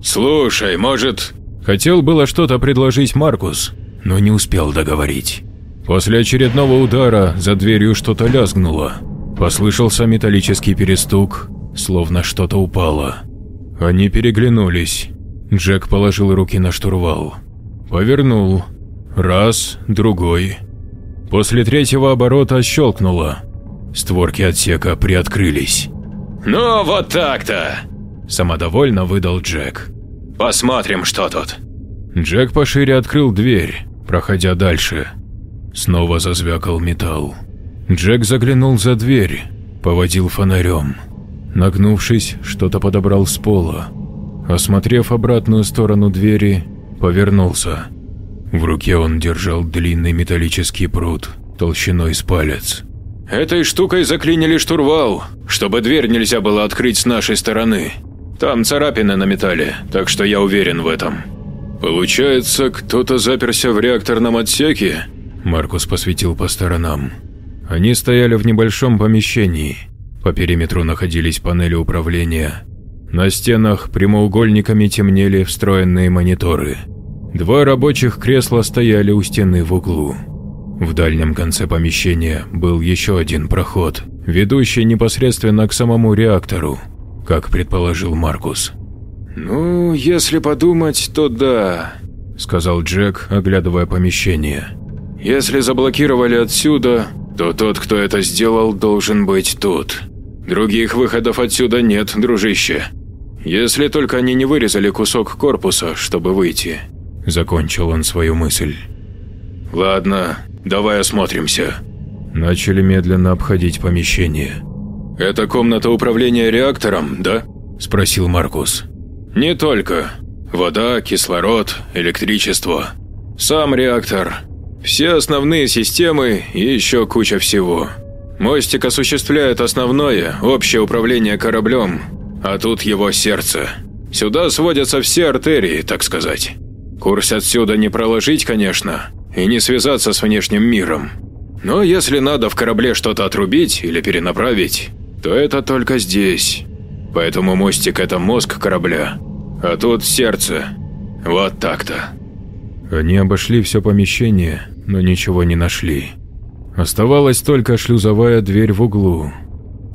S2: Слушай, может…
S1: Хотел было что-то предложить Маркус, но не успел договорить. После очередного удара за дверью что-то лязгнуло. Послышался металлический перестук, словно что-то упало. Они переглянулись. Джек положил руки на штурвал. Повернул. Раз, другой. После третьего оборота щелкнуло. Створки отсека приоткрылись.
S2: «Ну вот так-то!»
S1: – самодовольно выдал Джек.
S2: «Посмотрим, что тут».
S1: Джек пошире открыл дверь, проходя дальше. Снова зазвякал металл. Джек заглянул за дверь, поводил фонарем. Нагнувшись, что-то подобрал с пола. Осмотрев обратную сторону двери, повернулся. В руке он держал длинный металлический пруд, толщиной с палец.
S2: «Этой штукой заклинили штурвал, чтобы дверь нельзя было открыть с нашей стороны. Там царапины на металле, так что я уверен в этом». «Получается, кто-то заперся в реакторном отсеке?»
S1: Маркус посветил по сторонам. Они стояли в небольшом помещении. По периметру находились панели управления. На стенах прямоугольниками темнели встроенные мониторы. Два рабочих кресла стояли у стены в углу. В дальнем конце помещения был еще один проход, ведущий непосредственно к самому реактору, как предположил Маркус.
S2: «Ну, если подумать, то да», – сказал Джек, оглядывая помещение. «Если заблокировали отсюда, то тот, кто это сделал, должен быть тут. Других выходов отсюда нет, дружище. Если только они не вырезали кусок корпуса, чтобы выйти. Закончил он свою мысль. Ладно, давай осмотримся.
S1: Начали медленно обходить помещение.
S2: «Это комната управления реактором, да?» – спросил Маркус. «Не только. Вода, кислород, электричество. Сам реактор. Все основные системы и еще куча всего. Мостик осуществляет основное, общее управление кораблем, а тут его сердце. Сюда сводятся все артерии, так сказать. Курс отсюда не проложить, конечно, и не связаться с внешним миром. Но если надо в корабле что-то отрубить или перенаправить, то это только здесь. Поэтому мостик – это мозг корабля, а тут сердце. Вот так-то.
S1: Они обошли все помещение, но ничего не нашли. Оставалась только шлюзовая дверь в углу.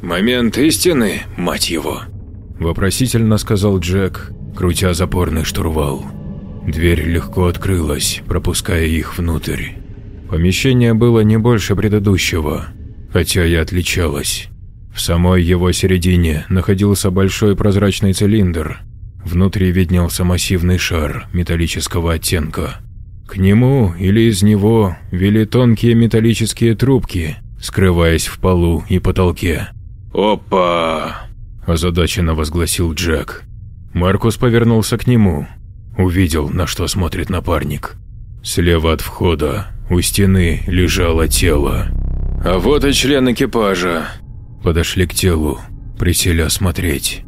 S2: «Момент истины, мать его!»
S1: – вопросительно сказал Джек, крутя запорный штурвал. Дверь легко открылась, пропуская их внутрь. Помещение было не больше предыдущего, хотя и отличалось. В самой его середине находился большой прозрачный цилиндр. Внутри виднелся массивный шар металлического оттенка. К нему или из него вели тонкие металлические трубки, скрываясь в полу и потолке.
S2: «Опа!»
S1: – озадаченно возгласил Джек. Маркус повернулся к нему. Увидел, на что смотрит напарник. Слева от входа у стены лежало тело.
S2: А вот и член экипажа.
S1: Подошли к телу, присели осмотреть.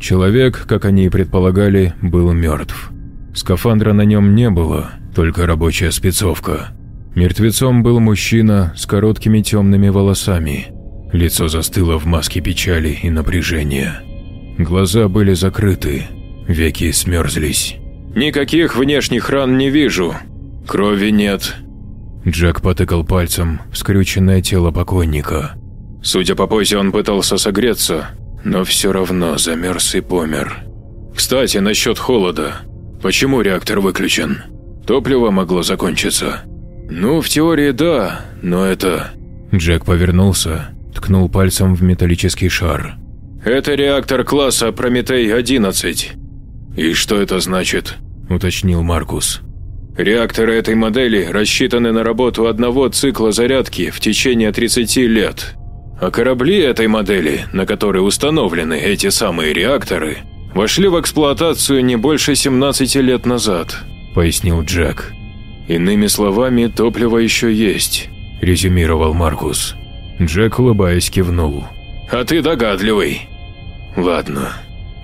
S1: Человек, как они и предполагали, был мертв. Скафандра на нем не было, только рабочая спецовка. Мертвецом был мужчина с короткими темными волосами. Лицо застыло в маске печали и напряжения. Глаза были закрыты, веки смерзлись.
S2: «Никаких внешних ран не вижу. Крови нет».
S1: Джек потыкал пальцем в скрюченное тело покойника.
S2: Судя по позе, он пытался согреться, но все равно замерз и помер. Кстати, насчет холода. Почему реактор выключен? Топливо могло закончиться. Ну, в теории да, но это...
S1: Джек повернулся, ткнул пальцем в металлический шар.
S2: Это реактор класса Прометей-11. И что это значит?
S1: Уточнил Маркус.
S2: Реакторы этой модели рассчитаны на работу одного цикла зарядки в течение 30 лет. А корабли этой модели, на которые установлены эти самые реакторы, вошли в эксплуатацию не больше 17 лет назад, пояснил Джек. Иными словами, топливо еще есть, резюмировал Маркус.
S1: Джек, улыбаясь, кивнул.
S2: А ты догадливый. Ладно.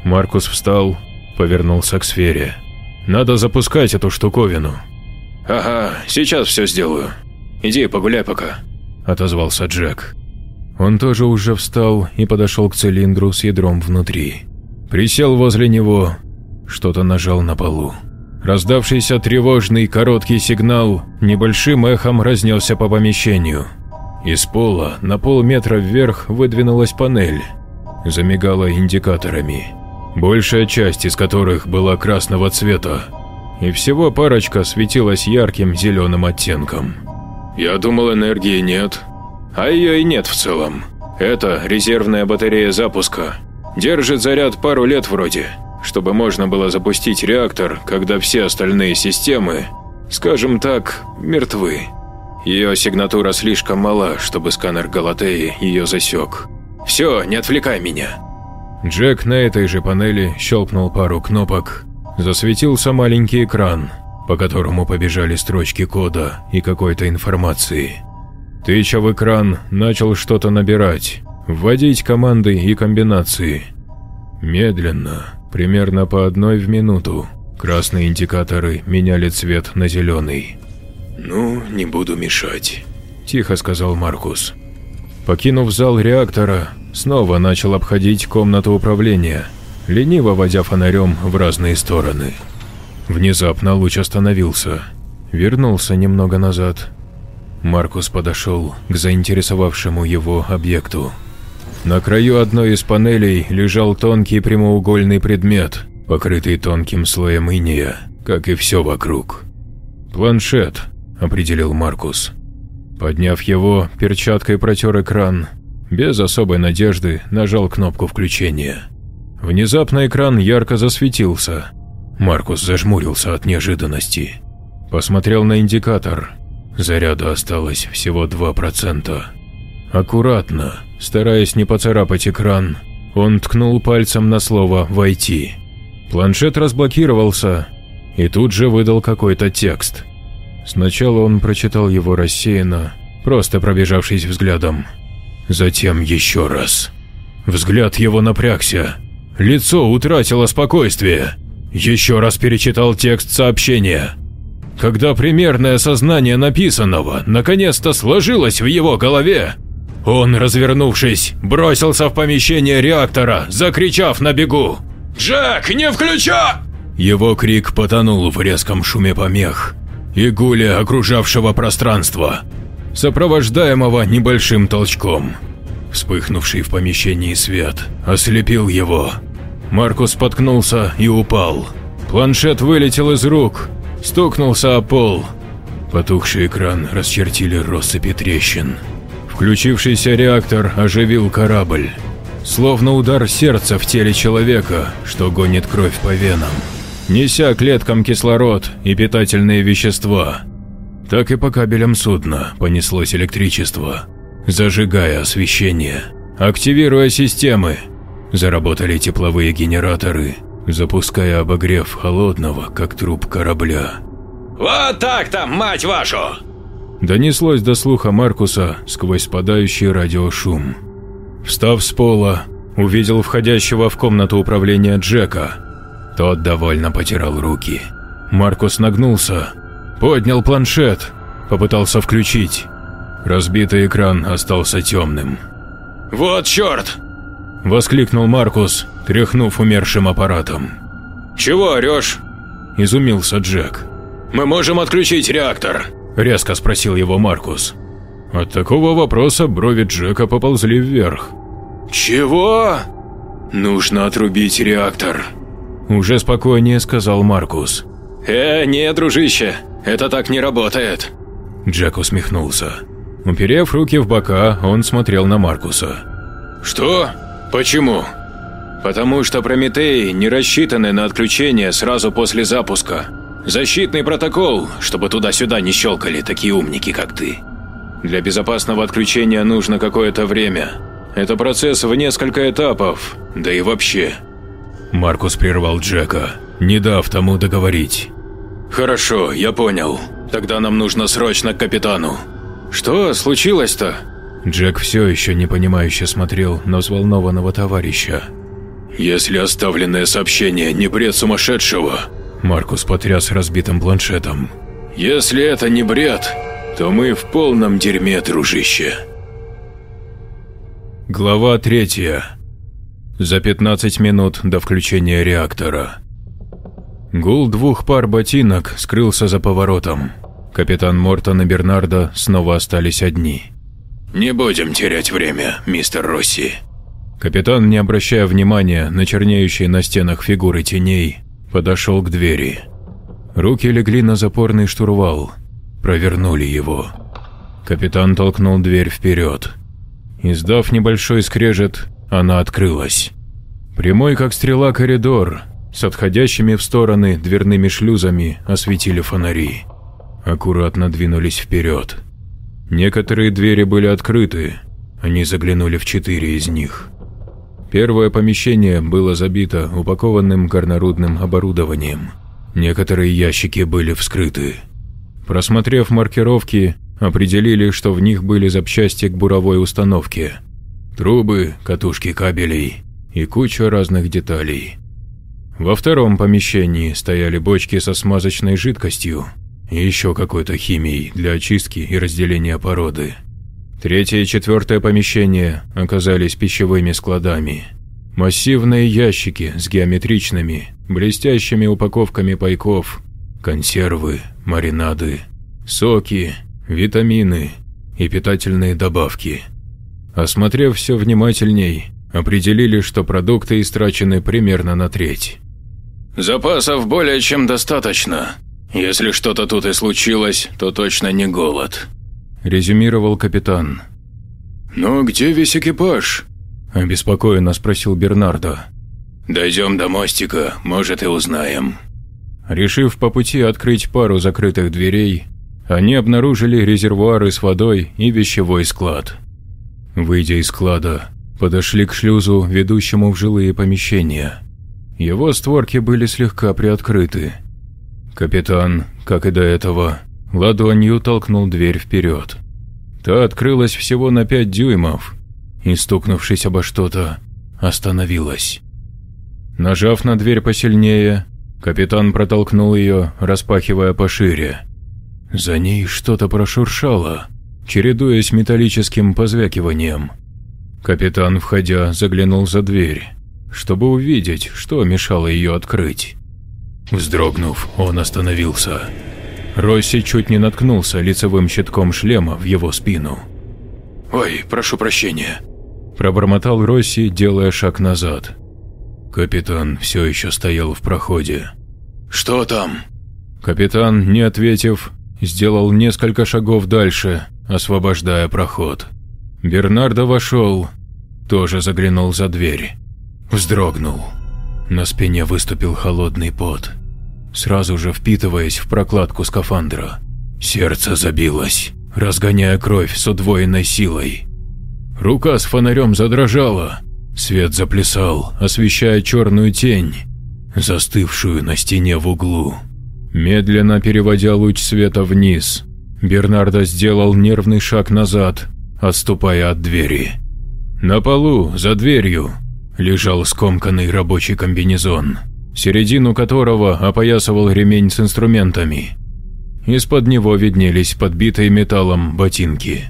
S1: Маркус встал, повернулся к сфере. Надо запускать эту штуковину.
S2: Ага, сейчас все сделаю. Иди погуляй пока.
S1: Отозвался Джек. Он тоже уже встал и подошел к цилиндру с ядром внутри. Присел возле него, что-то нажал на полу. Раздавшийся тревожный короткий сигнал небольшим эхом разнесся по помещению. Из пола на полметра вверх выдвинулась панель, замигала индикаторами, большая часть из которых была красного цвета, и всего парочка светилась ярким зеленым оттенком.
S2: «Я думал, энергии нет», а ее и нет в целом. Это резервная батарея запуска. Держит заряд пару лет вроде, чтобы можно было запустить реактор, когда все остальные системы, скажем так, мертвы. Ее сигнатура слишком мала, чтобы сканер Галатеи ее засек. Все, не отвлекай меня.
S1: Джек на этой же панели щелкнул пару кнопок. Засветился маленький экран, по которому побежали строчки кода и какой-то информации. Тыча в экран, начал что-то набирать, вводить команды и комбинации. Медленно, примерно по одной в минуту, красные индикаторы меняли цвет на зеленый.
S2: «Ну, не буду мешать», –
S1: тихо сказал Маркус. Покинув зал реактора, снова начал обходить комнату управления, лениво водя фонарем в разные стороны. Внезапно луч остановился, вернулся немного назад Маркус подошел к заинтересовавшему его объекту. На краю одной из панелей лежал тонкий прямоугольный предмет, покрытый тонким слоем иния, как и все вокруг. «Планшет», – определил Маркус. Подняв его, перчаткой протер экран, без особой надежды нажал кнопку включения. Внезапно экран ярко засветился. Маркус зажмурился от неожиданности. Посмотрел на индикатор, Заряда осталось всего 2%. Аккуратно, стараясь не поцарапать экран, он ткнул пальцем на слово «Войти». Планшет разблокировался и тут же выдал какой-то текст. Сначала он прочитал его рассеянно, просто пробежавшись взглядом. Затем еще раз. Взгляд его напрягся. Лицо утратило спокойствие. Еще раз перечитал текст сообщения. Когда примерное сознание написанного наконец-то сложилось в его голове, он, развернувшись, бросился в помещение реактора, закричав на бегу «Джек, не включа!» Его крик потонул в резком шуме помех и гуле окружавшего пространства, сопровождаемого небольшим толчком. Вспыхнувший в помещении свет ослепил его. Маркус споткнулся и упал. Планшет вылетел из рук, стукнулся о пол. Потухший экран расчертили россыпи трещин. Включившийся реактор оживил корабль. Словно удар сердца в теле человека, что гонит кровь по венам, неся клеткам кислород и питательные вещества. Так и по кабелям судна понеслось электричество, зажигая освещение, активируя системы. Заработали тепловые генераторы, запуская обогрев холодного, как труп корабля.
S2: «Вот так-то, мать вашу!»
S1: Донеслось до слуха Маркуса сквозь спадающий радиошум. Встав с пола, увидел входящего в комнату управления Джека. Тот довольно потирал руки. Маркус нагнулся, поднял планшет, попытался включить. Разбитый экран остался темным.
S2: «Вот черт!»
S1: – воскликнул Маркус, тряхнув умершим аппаратом.
S2: «Чего орешь?»
S1: – изумился Джек.
S2: «Мы можем отключить реактор», –
S1: резко спросил его Маркус. От такого вопроса брови Джека поползли вверх.
S2: «Чего?» «Нужно отрубить реактор», –
S1: уже спокойнее сказал Маркус.
S2: «Э, нет, дружище, это так не работает».
S1: Джек усмехнулся. Уперев руки в бока, он смотрел на Маркуса.
S2: «Что? Почему?» «Потому что Прометеи не рассчитаны на отключение сразу после запуска. Защитный протокол, чтобы туда-сюда не щелкали такие умники, как ты. Для безопасного отключения нужно какое-то время. Это процесс в несколько этапов, да и вообще».
S1: Маркус прервал Джека, не дав тому договорить.
S2: «Хорошо, я понял. Тогда нам нужно срочно к капитану. Что случилось-то?»
S1: Джек все еще непонимающе смотрел на взволнованного товарища.
S2: «Если оставленное сообщение не бред сумасшедшего...»
S1: Маркус потряс разбитым планшетом.
S2: «Если это не бред, то мы в полном дерьме, дружище».
S1: Глава третья. За 15 минут до включения реактора. Гул двух пар ботинок скрылся за поворотом. Капитан Мортон и Бернардо снова остались одни.
S2: «Не будем терять время, мистер Росси».
S1: Капитан, не обращая внимания на чернеющие на стенах фигуры теней, подошел к двери. Руки легли на запорный штурвал, провернули его. Капитан толкнул дверь вперед. Издав небольшой скрежет, она открылась. Прямой как стрела коридор с отходящими в стороны дверными шлюзами осветили фонари аккуратно двинулись вперед. Некоторые двери были открыты, они заглянули в четыре из них. Первое помещение было забито упакованным горнорудным оборудованием. Некоторые ящики были вскрыты. Просмотрев маркировки, определили, что в них были запчасти к буровой установке. Трубы, катушки кабелей и куча разных деталей. Во втором помещении стояли бочки со смазочной жидкостью, и еще какой-то химией для очистки и разделения породы. Третье и четвертое помещение оказались пищевыми складами. Массивные ящики с геометричными, блестящими упаковками пайков, консервы, маринады, соки, витамины и питательные добавки. Осмотрев все внимательней, определили, что продукты истрачены примерно на треть.
S2: «Запасов более чем достаточно», «Если что-то тут и случилось, то точно не голод», –
S1: резюмировал капитан.
S2: «Но где весь экипаж?»
S1: – обеспокоенно спросил Бернардо.
S2: «Дойдем до мостика, может и узнаем».
S1: Решив по пути открыть пару закрытых дверей, они обнаружили резервуары с водой и вещевой склад. Выйдя из склада, подошли к шлюзу, ведущему в жилые помещения. Его створки были слегка приоткрыты. Капитан, как и до этого, ладонью толкнул дверь вперед. Та открылась всего на пять дюймов и, стукнувшись обо что-то, остановилась. Нажав на дверь посильнее, капитан протолкнул ее, распахивая пошире. За ней что-то прошуршало, чередуясь металлическим позвякиванием. Капитан, входя, заглянул за дверь, чтобы увидеть, что мешало ее открыть. Вздрогнув, он остановился. Росси чуть не наткнулся лицевым щитком шлема в его спину.
S2: «Ой, прошу прощения», –
S1: пробормотал Росси, делая шаг назад. Капитан все еще стоял в проходе.
S2: «Что там?»
S1: Капитан, не ответив, сделал несколько шагов дальше, освобождая проход. Бернардо вошел, тоже заглянул за дверь. Вздрогнул. На спине выступил холодный пот сразу же впитываясь в прокладку скафандра. Сердце забилось, разгоняя кровь с удвоенной силой. Рука с фонарем задрожала, свет заплясал, освещая черную тень, застывшую на стене в углу. Медленно переводя луч света вниз, Бернардо сделал нервный шаг назад, отступая от двери. На полу, за дверью, лежал скомканный рабочий комбинезон, середину которого опоясывал ремень с инструментами. Из-под него виднелись подбитые металлом ботинки.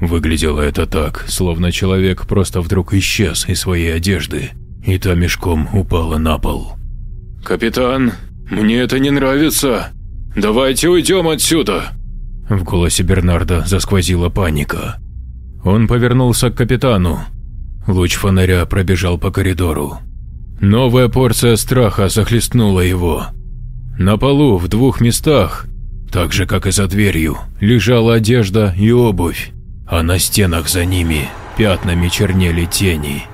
S1: Выглядело это так, словно человек просто вдруг исчез из своей одежды, и та мешком упала на пол.
S2: «Капитан, мне это не нравится. Давайте уйдем отсюда!»
S1: В голосе Бернарда засквозила паника. Он повернулся к капитану. Луч фонаря пробежал по коридору. Новая порция страха захлестнула его. На полу в двух местах, так же как и за дверью, лежала одежда и обувь, а на стенах за ними пятнами чернели тени.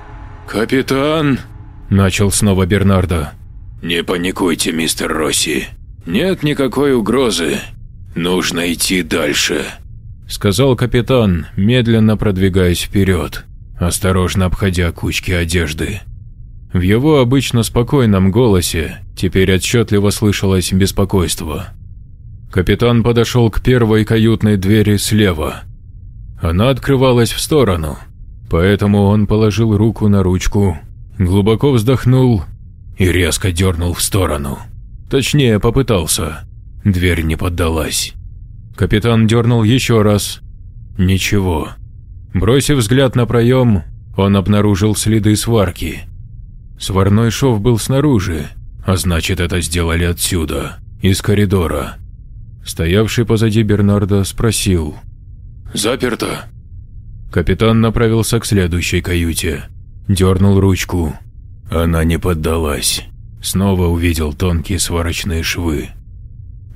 S2: «Капитан!» – начал снова Бернардо. «Не паникуйте, мистер Росси. Нет никакой угрозы. Нужно идти дальше», –
S1: сказал капитан, медленно продвигаясь вперед, осторожно обходя кучки одежды. В его обычно спокойном голосе теперь отчетливо слышалось беспокойство. Капитан подошел к первой каютной двери слева. Она открывалась в сторону, поэтому он положил руку на ручку, глубоко вздохнул и резко дернул в сторону. Точнее, попытался. Дверь не поддалась. Капитан дернул еще раз. Ничего. Бросив взгляд на проем, он обнаружил следы сварки. Сварной шов был снаружи, а значит это сделали отсюда, из коридора. Стоявший позади Бернарда спросил.
S2: «Заперто?»
S1: Капитан направился к следующей каюте. Дернул ручку. Она не поддалась. Снова увидел тонкие сварочные швы.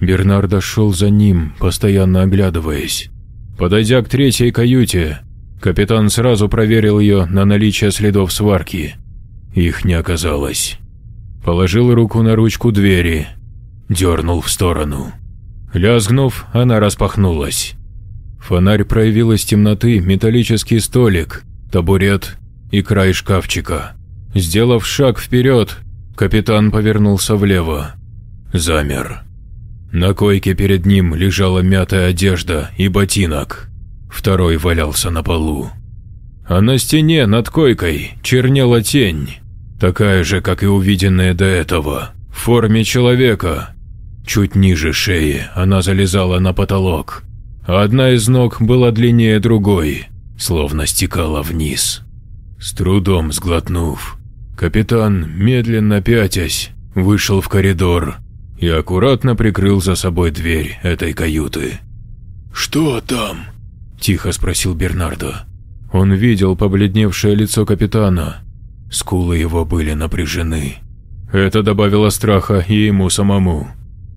S1: Бернардо шел за ним, постоянно оглядываясь. Подойдя к третьей каюте, капитан сразу проверил ее на наличие следов сварки. Их не оказалось. Положил руку на ручку двери, дернул в сторону. Лязгнув, она распахнулась. Фонарь проявил из темноты металлический столик, табурет и край шкафчика. Сделав шаг вперед, капитан повернулся влево. Замер. На койке перед ним лежала мятая одежда и ботинок. Второй валялся на полу. А на стене над койкой чернела тень, такая же, как и увиденная до этого, в форме человека. Чуть ниже шеи она залезала на потолок, а одна из ног была длиннее другой, словно стекала вниз. С трудом сглотнув, Капитан, медленно пятясь, вышел в коридор и аккуратно прикрыл за собой дверь этой каюты.
S2: «Что там?»
S1: – тихо спросил Бернардо. Он видел побледневшее лицо капитана. Скулы его были напряжены. Это добавило страха и ему самому.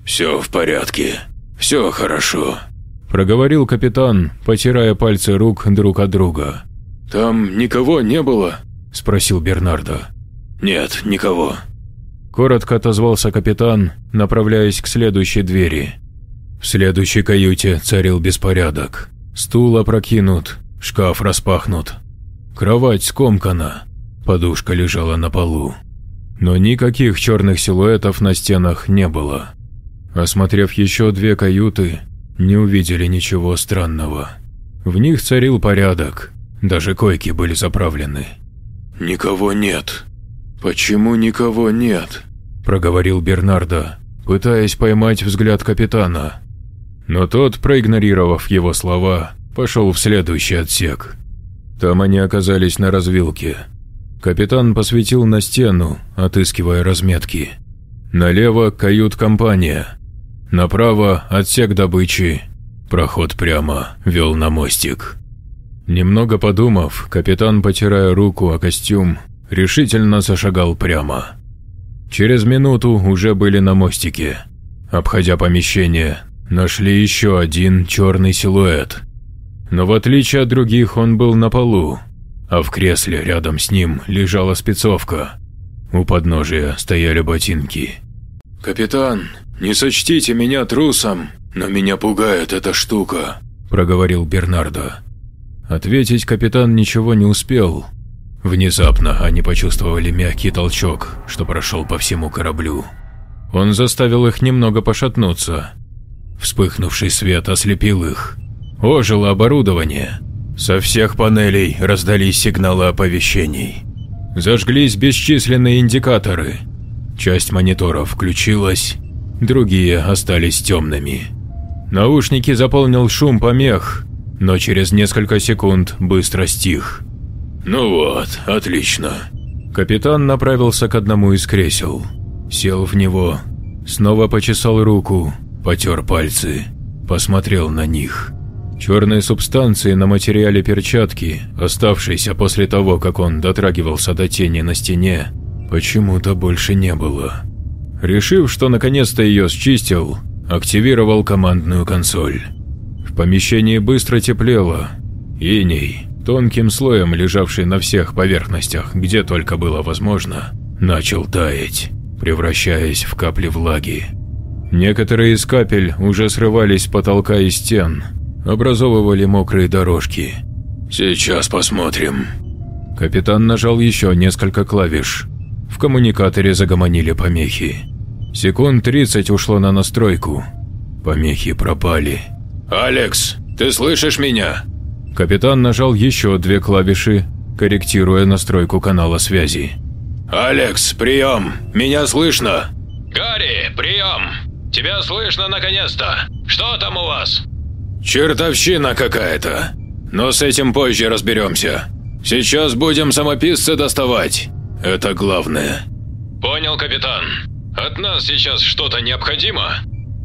S2: «Все в порядке, все хорошо», –
S1: проговорил капитан, потирая пальцы рук друг от друга.
S2: «Там никого не было?»
S1: – спросил Бернардо.
S2: «Нет, никого».
S1: Коротко отозвался капитан, направляясь к следующей двери. В следующей каюте царил беспорядок. Стул опрокинут, шкаф распахнут. Кровать скомкана, подушка лежала на полу. Но никаких черных силуэтов на стенах не было. Осмотрев еще две каюты, не увидели ничего странного. В них царил порядок, даже койки были заправлены.
S2: «Никого нет», «Почему никого нет?»
S1: – проговорил Бернардо, пытаясь поймать взгляд капитана. Но тот, проигнорировав его слова, пошел в следующий отсек. Там они оказались на развилке. Капитан посветил на стену, отыскивая разметки. Налево – кают-компания. Направо – отсек добычи. Проход прямо вел на мостик. Немного подумав, капитан, потирая руку о костюм, решительно зашагал прямо. Через минуту уже были на мостике. Обходя помещение, нашли еще один черный силуэт. Но в отличие от других он был на полу, а в кресле рядом с ним лежала спецовка. У подножия стояли ботинки.
S2: «Капитан, не сочтите меня трусом, но меня пугает эта штука», –
S1: проговорил Бернардо. Ответить капитан ничего не успел, Внезапно они почувствовали мягкий толчок, что прошел по всему кораблю. Он заставил их немного пошатнуться. Вспыхнувший свет ослепил их. Ожило оборудование. Со всех панелей раздались сигналы оповещений. Зажглись бесчисленные индикаторы. Часть мониторов включилась, другие остались темными. Наушники заполнил шум помех, но через несколько секунд быстро стих.
S2: «Ну вот, отлично».
S1: Капитан направился к одному из кресел, сел в него, снова почесал руку, потер пальцы, посмотрел на них. Черной субстанции на материале перчатки, оставшейся после того, как он дотрагивался до тени на стене, почему-то больше не было. Решив, что наконец-то ее счистил, активировал командную консоль. В помещении быстро теплело. Иней, тонким слоем лежавший на всех поверхностях, где только было возможно, начал таять, превращаясь в капли влаги. Некоторые из капель уже срывались с потолка и стен, образовывали мокрые дорожки.
S2: «Сейчас посмотрим».
S1: Капитан нажал еще несколько клавиш. В коммуникаторе загомонили помехи. Секунд 30 ушло на настройку. Помехи пропали.
S2: «Алекс, ты слышишь меня?»
S1: Капитан нажал еще две клавиши, корректируя настройку канала связи.
S2: «Алекс, прием! Меня слышно?»
S3: «Гарри, прием! Тебя слышно наконец-то! Что там у вас?»
S2: «Чертовщина какая-то. Но с этим позже разберемся. Сейчас будем самописцы доставать. Это главное».
S3: «Понял, капитан. От нас сейчас что-то необходимо?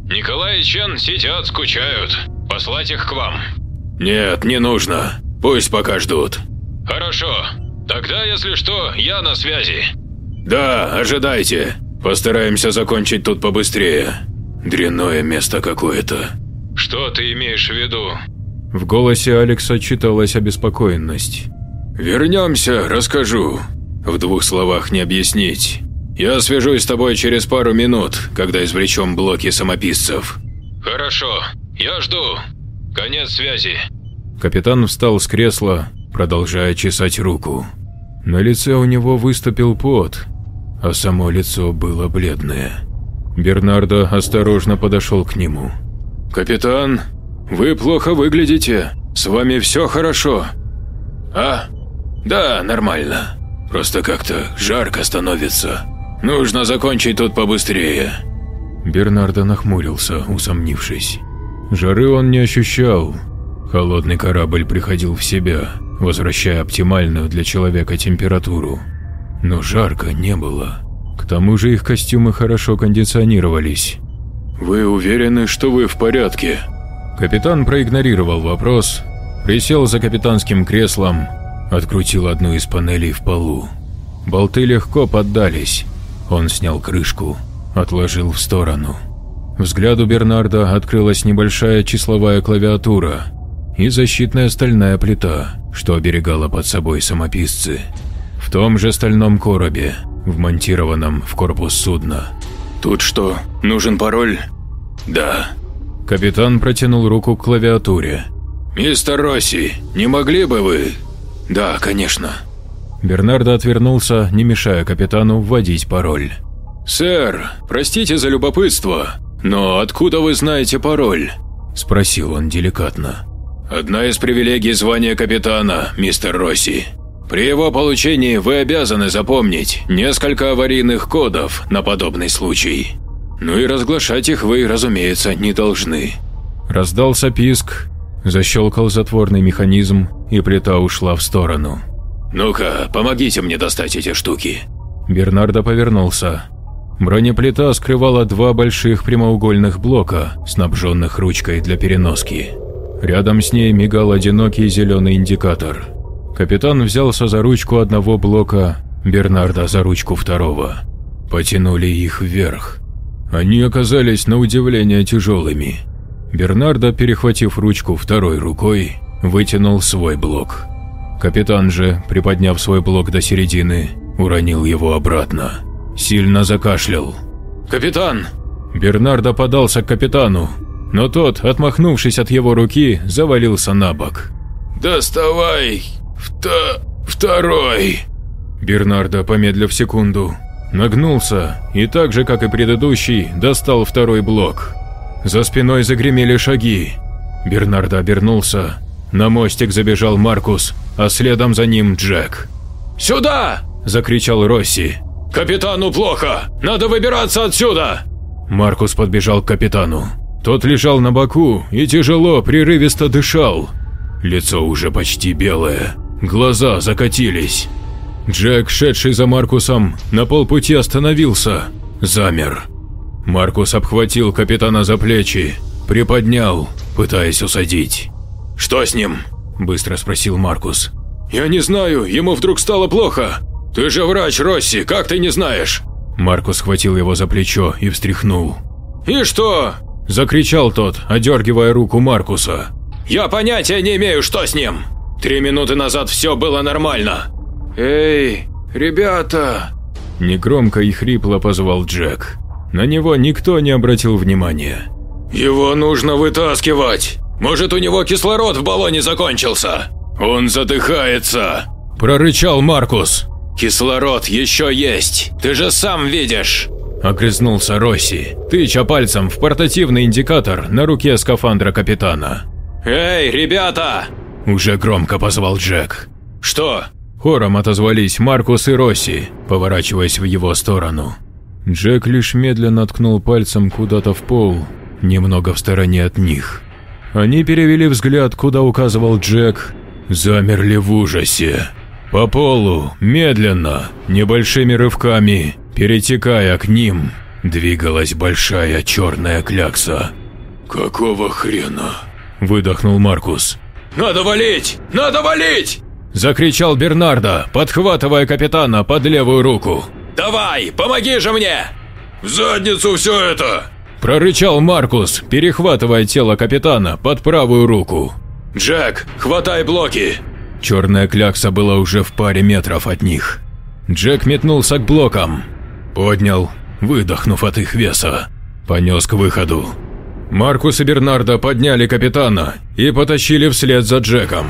S3: Николай и Чен сидят, скучают. Послать их к вам?»
S2: «Нет, не нужно. Пусть пока ждут».
S3: «Хорошо. Тогда, если что, я на связи».
S2: «Да, ожидайте. Постараемся закончить тут побыстрее. Дрянное место какое-то».
S3: «Что ты имеешь в виду?»
S1: В голосе Алекса читалась обеспокоенность.
S2: «Вернемся, расскажу. В двух словах не объяснить. Я свяжусь с тобой через пару минут, когда извлечем блоки самописцев».
S3: «Хорошо. Я жду. Конец связи».
S1: Капитан встал с кресла, продолжая чесать руку. На лице у него выступил пот, а само лицо было бледное. Бернардо осторожно подошел к нему.
S2: «Капитан, вы плохо выглядите. С вами все хорошо?» «А? Да, нормально. Просто как-то жарко становится. Нужно закончить тут побыстрее».
S1: Бернардо нахмурился, усомнившись. Жары он не ощущал. Холодный корабль приходил в себя, возвращая оптимальную для человека температуру. Но жарко не было. К тому же их костюмы хорошо кондиционировались.
S2: «Вы уверены, что вы в порядке?»
S1: Капитан проигнорировал вопрос, присел за капитанским креслом, открутил одну из панелей в полу. Болты легко поддались. Он снял крышку, отложил в сторону. Взгляду Бернарда открылась небольшая числовая клавиатура и защитная стальная плита, что оберегала под собой самописцы. В том же стальном коробе, вмонтированном в корпус судна,
S2: «Тут что, нужен пароль?» «Да».
S1: Капитан протянул руку к клавиатуре.
S2: «Мистер Росси, не могли бы вы?» «Да, конечно».
S1: Бернардо отвернулся, не мешая капитану вводить пароль.
S2: «Сэр, простите за любопытство, но откуда вы знаете пароль?» – спросил он деликатно. «Одна из привилегий звания капитана, мистер Росси. При его получении вы обязаны запомнить несколько аварийных кодов на подобный случай. Ну и разглашать их вы, разумеется, не должны.
S1: Раздался писк, защелкал затворный механизм, и плита ушла в сторону.
S2: «Ну-ка, помогите мне достать эти штуки».
S1: Бернардо повернулся. Бронеплита скрывала два больших прямоугольных блока, снабженных ручкой для переноски. Рядом с ней мигал одинокий зеленый индикатор. Капитан взялся за ручку одного блока, Бернарда за ручку второго. Потянули их вверх. Они оказались на удивление тяжелыми. Бернардо, перехватив ручку второй рукой, вытянул свой блок. Капитан же, приподняв свой блок до середины, уронил его обратно. Сильно закашлял.
S2: «Капитан!»
S1: Бернардо подался к капитану, но тот, отмахнувшись от его руки, завалился на бок.
S2: «Доставай!» Вто... второй.
S1: Бернардо, помедлив секунду, нагнулся и так же, как и предыдущий, достал второй блок. За спиной загремели шаги. Бернардо обернулся. На мостик забежал Маркус, а следом за ним Джек.
S2: «Сюда!» – закричал Росси. «Капитану плохо! Надо выбираться отсюда!»
S1: Маркус подбежал к капитану. Тот лежал на боку и тяжело, прерывисто дышал. Лицо уже почти белое, глаза закатились. Джек, шедший за Маркусом, на полпути остановился, замер. Маркус обхватил капитана за плечи, приподнял, пытаясь усадить.
S2: «Что с ним?»
S1: – быстро спросил Маркус.
S2: «Я не знаю, ему вдруг стало плохо. Ты же врач, Росси, как ты не знаешь?»
S1: Маркус схватил его за плечо и встряхнул.
S2: «И что?»
S1: – закричал тот, одергивая руку Маркуса.
S2: «Я понятия не имею, что с ним. Три минуты назад все было нормально».
S1: «Эй, ребята!» – негромко и хрипло позвал Джек. На него никто не обратил внимания.
S2: «Его нужно вытаскивать! Может, у него кислород в баллоне закончился? Он задыхается!» – прорычал Маркус. «Кислород еще есть, ты же сам видишь!»
S1: Огрызнулся Росси, тыча пальцем в портативный индикатор на руке скафандра капитана.
S2: «Эй, ребята!»
S1: – уже громко позвал Джек.
S2: «Что?»
S1: Хором отозвались Маркус и Росси, поворачиваясь в его сторону. Джек лишь медленно ткнул пальцем куда-то в пол, немного в стороне от них. Они перевели взгляд, куда указывал Джек, замерли в ужасе. По полу, медленно, небольшими рывками, перетекая к ним, двигалась большая черная клякса.
S2: «Какого хрена?»
S1: – выдохнул Маркус.
S2: «Надо валить! Надо валить!»
S1: – закричал Бернардо, подхватывая капитана под левую руку.
S2: «Давай, помоги же мне!» «В задницу все это!»
S1: – прорычал Маркус, перехватывая тело капитана под правую руку.
S2: «Джек, хватай блоки!»
S1: Черная клякса была уже в паре метров от них. Джек метнулся к блокам. Поднял, выдохнув от их веса. Понес к выходу. Маркус и Бернардо подняли капитана и потащили вслед за Джеком.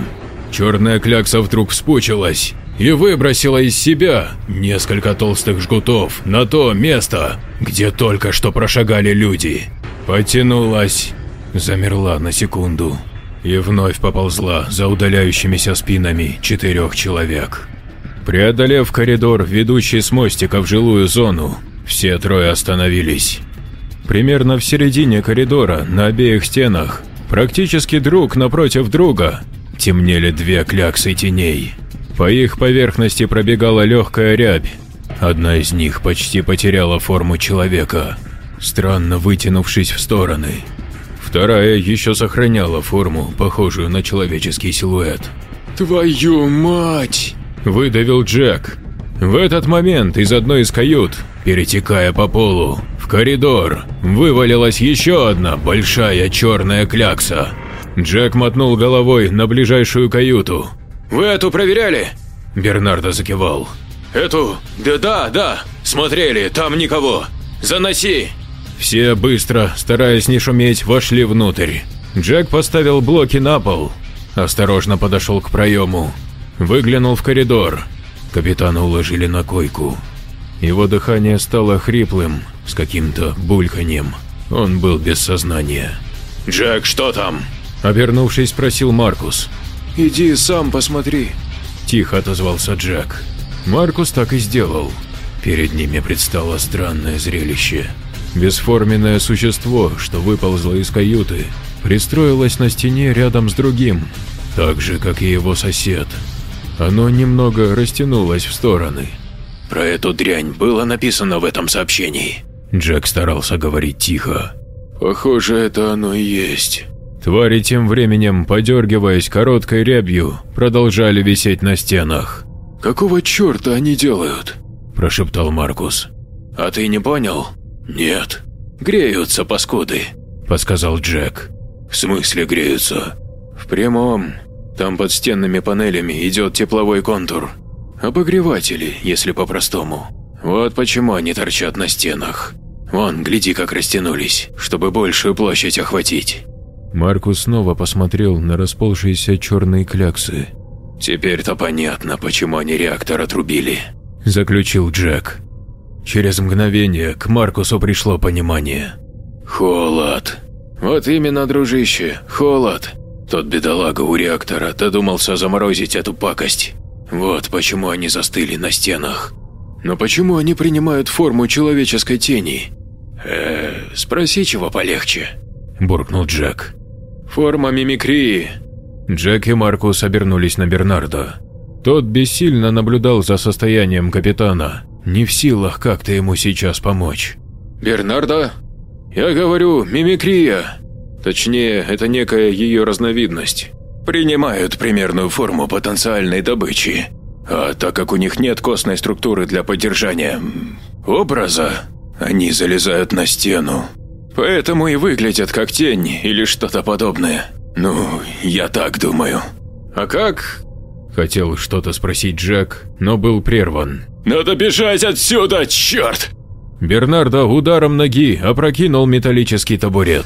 S1: Черная клякса вдруг вспучилась и выбросила из себя несколько толстых жгутов на то место, где только что прошагали люди. Потянулась, замерла на секунду и вновь поползла за удаляющимися спинами четырех человек. Преодолев коридор, ведущий с мостика в жилую зону, все трое остановились. Примерно в середине коридора, на обеих стенах, практически друг напротив друга, темнели две кляксы теней. По их поверхности пробегала легкая рябь. Одна из них почти потеряла форму человека, странно вытянувшись в стороны. Вторая еще сохраняла форму, похожую на человеческий силуэт.
S2: «Твою мать!»
S1: – выдавил Джек. В этот момент из одной из кают, перетекая по полу, в коридор, вывалилась еще одна большая черная клякса. Джек мотнул головой на ближайшую каюту.
S2: «Вы эту проверяли?»
S1: Бернардо закивал.
S2: «Эту? Да, да, да. Смотрели, там никого. Заноси!»
S1: Все быстро, стараясь не шуметь, вошли внутрь. Джек поставил блоки на пол, осторожно подошел к проему, выглянул в коридор. Капитана уложили на койку. Его дыхание стало хриплым, с каким-то бульканьем. Он был без сознания.
S2: «Джек, что там?»
S1: Обернувшись, спросил Маркус.
S2: «Иди сам посмотри», –
S1: тихо отозвался Джек. Маркус так и сделал. Перед ними предстало странное зрелище. Бесформенное существо, что выползло из каюты, пристроилось на стене рядом с другим, так же, как и его сосед. Оно немного растянулось в стороны.
S2: «Про эту дрянь было написано в этом сообщении?»
S1: Джек старался говорить тихо.
S2: «Похоже, это оно и есть».
S1: Твари тем временем, подергиваясь короткой рябью, продолжали висеть на стенах.
S2: «Какого черта они делают?»
S1: – прошептал Маркус.
S2: «А ты не понял?» «Нет. Греются, паскуды», – подсказал Джек. «В смысле греются?» «В прямом. Там под стенными панелями идет тепловой контур. Обогреватели, если по-простому. Вот почему они торчат на стенах. Вон, гляди, как растянулись, чтобы большую площадь охватить».
S1: Маркус снова посмотрел на расползшиеся черные кляксы.
S2: «Теперь-то понятно, почему они реактор отрубили.
S1: – заключил Джек. Через мгновение к Маркусу пришло понимание.
S2: «Холод. Вот именно, дружище, холод. Тот бедолага у реактора додумался заморозить эту пакость. Вот почему они застыли на стенах. Но почему они принимают форму человеческой тени? Э, спроси чего полегче», – буркнул Джек. «Форма мимикрии».
S1: Джек и Маркус обернулись на Бернарда. Тот бессильно наблюдал за состоянием капитана, не в силах как-то ему сейчас помочь.
S2: «Бернарда? Я говорю, мимикрия. Точнее, это некая ее разновидность. Принимают примерную форму потенциальной добычи. А так как у них нет костной структуры для поддержания образа, они залезают на стену. Поэтому и выглядят как тень или что-то подобное. Ну, я так думаю. А как?
S1: Хотел что-то спросить Джек, но был прерван.
S2: «Надо бежать отсюда, черт!»
S1: Бернардо ударом ноги опрокинул металлический табурет.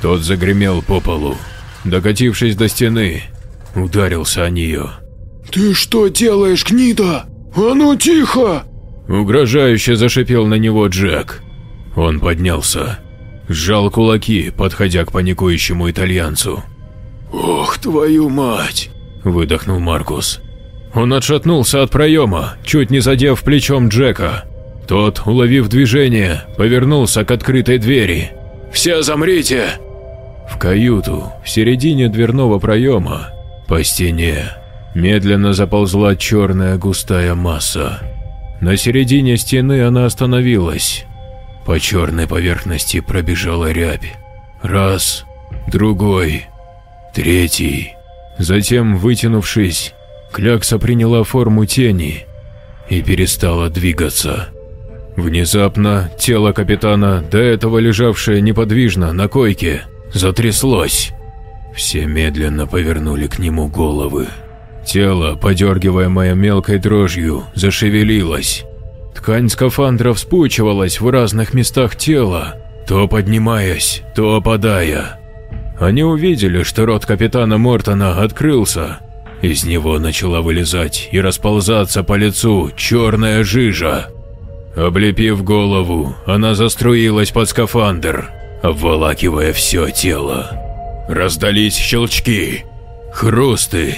S1: Тот загремел по полу. Докатившись до стены, ударился о нее.
S4: «Ты что делаешь, гнида? А ну тихо!»
S1: Угрожающе зашипел на него Джек. Он поднялся, сжал кулаки, подходя к паникующему итальянцу.
S4: «Ох, твою мать!»
S1: – выдохнул Маркус. Он отшатнулся от проема, чуть не задев плечом Джека. Тот, уловив движение, повернулся к открытой двери.
S2: «Все замрите!»
S1: В каюту, в середине дверного проема, по стене, медленно заползла черная густая масса. На середине стены она остановилась. По черной поверхности пробежала рябь. Раз, другой, третий. Затем, вытянувшись, клякса приняла форму тени и перестала двигаться. Внезапно тело капитана, до этого лежавшее неподвижно на койке, затряслось. Все медленно повернули к нему головы. Тело, подергиваемое мелкой дрожью, зашевелилось. Ткань скафандра вспучивалась в разных местах тела, то поднимаясь, то опадая. Они увидели, что рот капитана Мортона открылся. Из него начала вылезать и расползаться по лицу черная жижа. Облепив голову, она заструилась под скафандр, обволакивая все тело. Раздались щелчки, хрусты.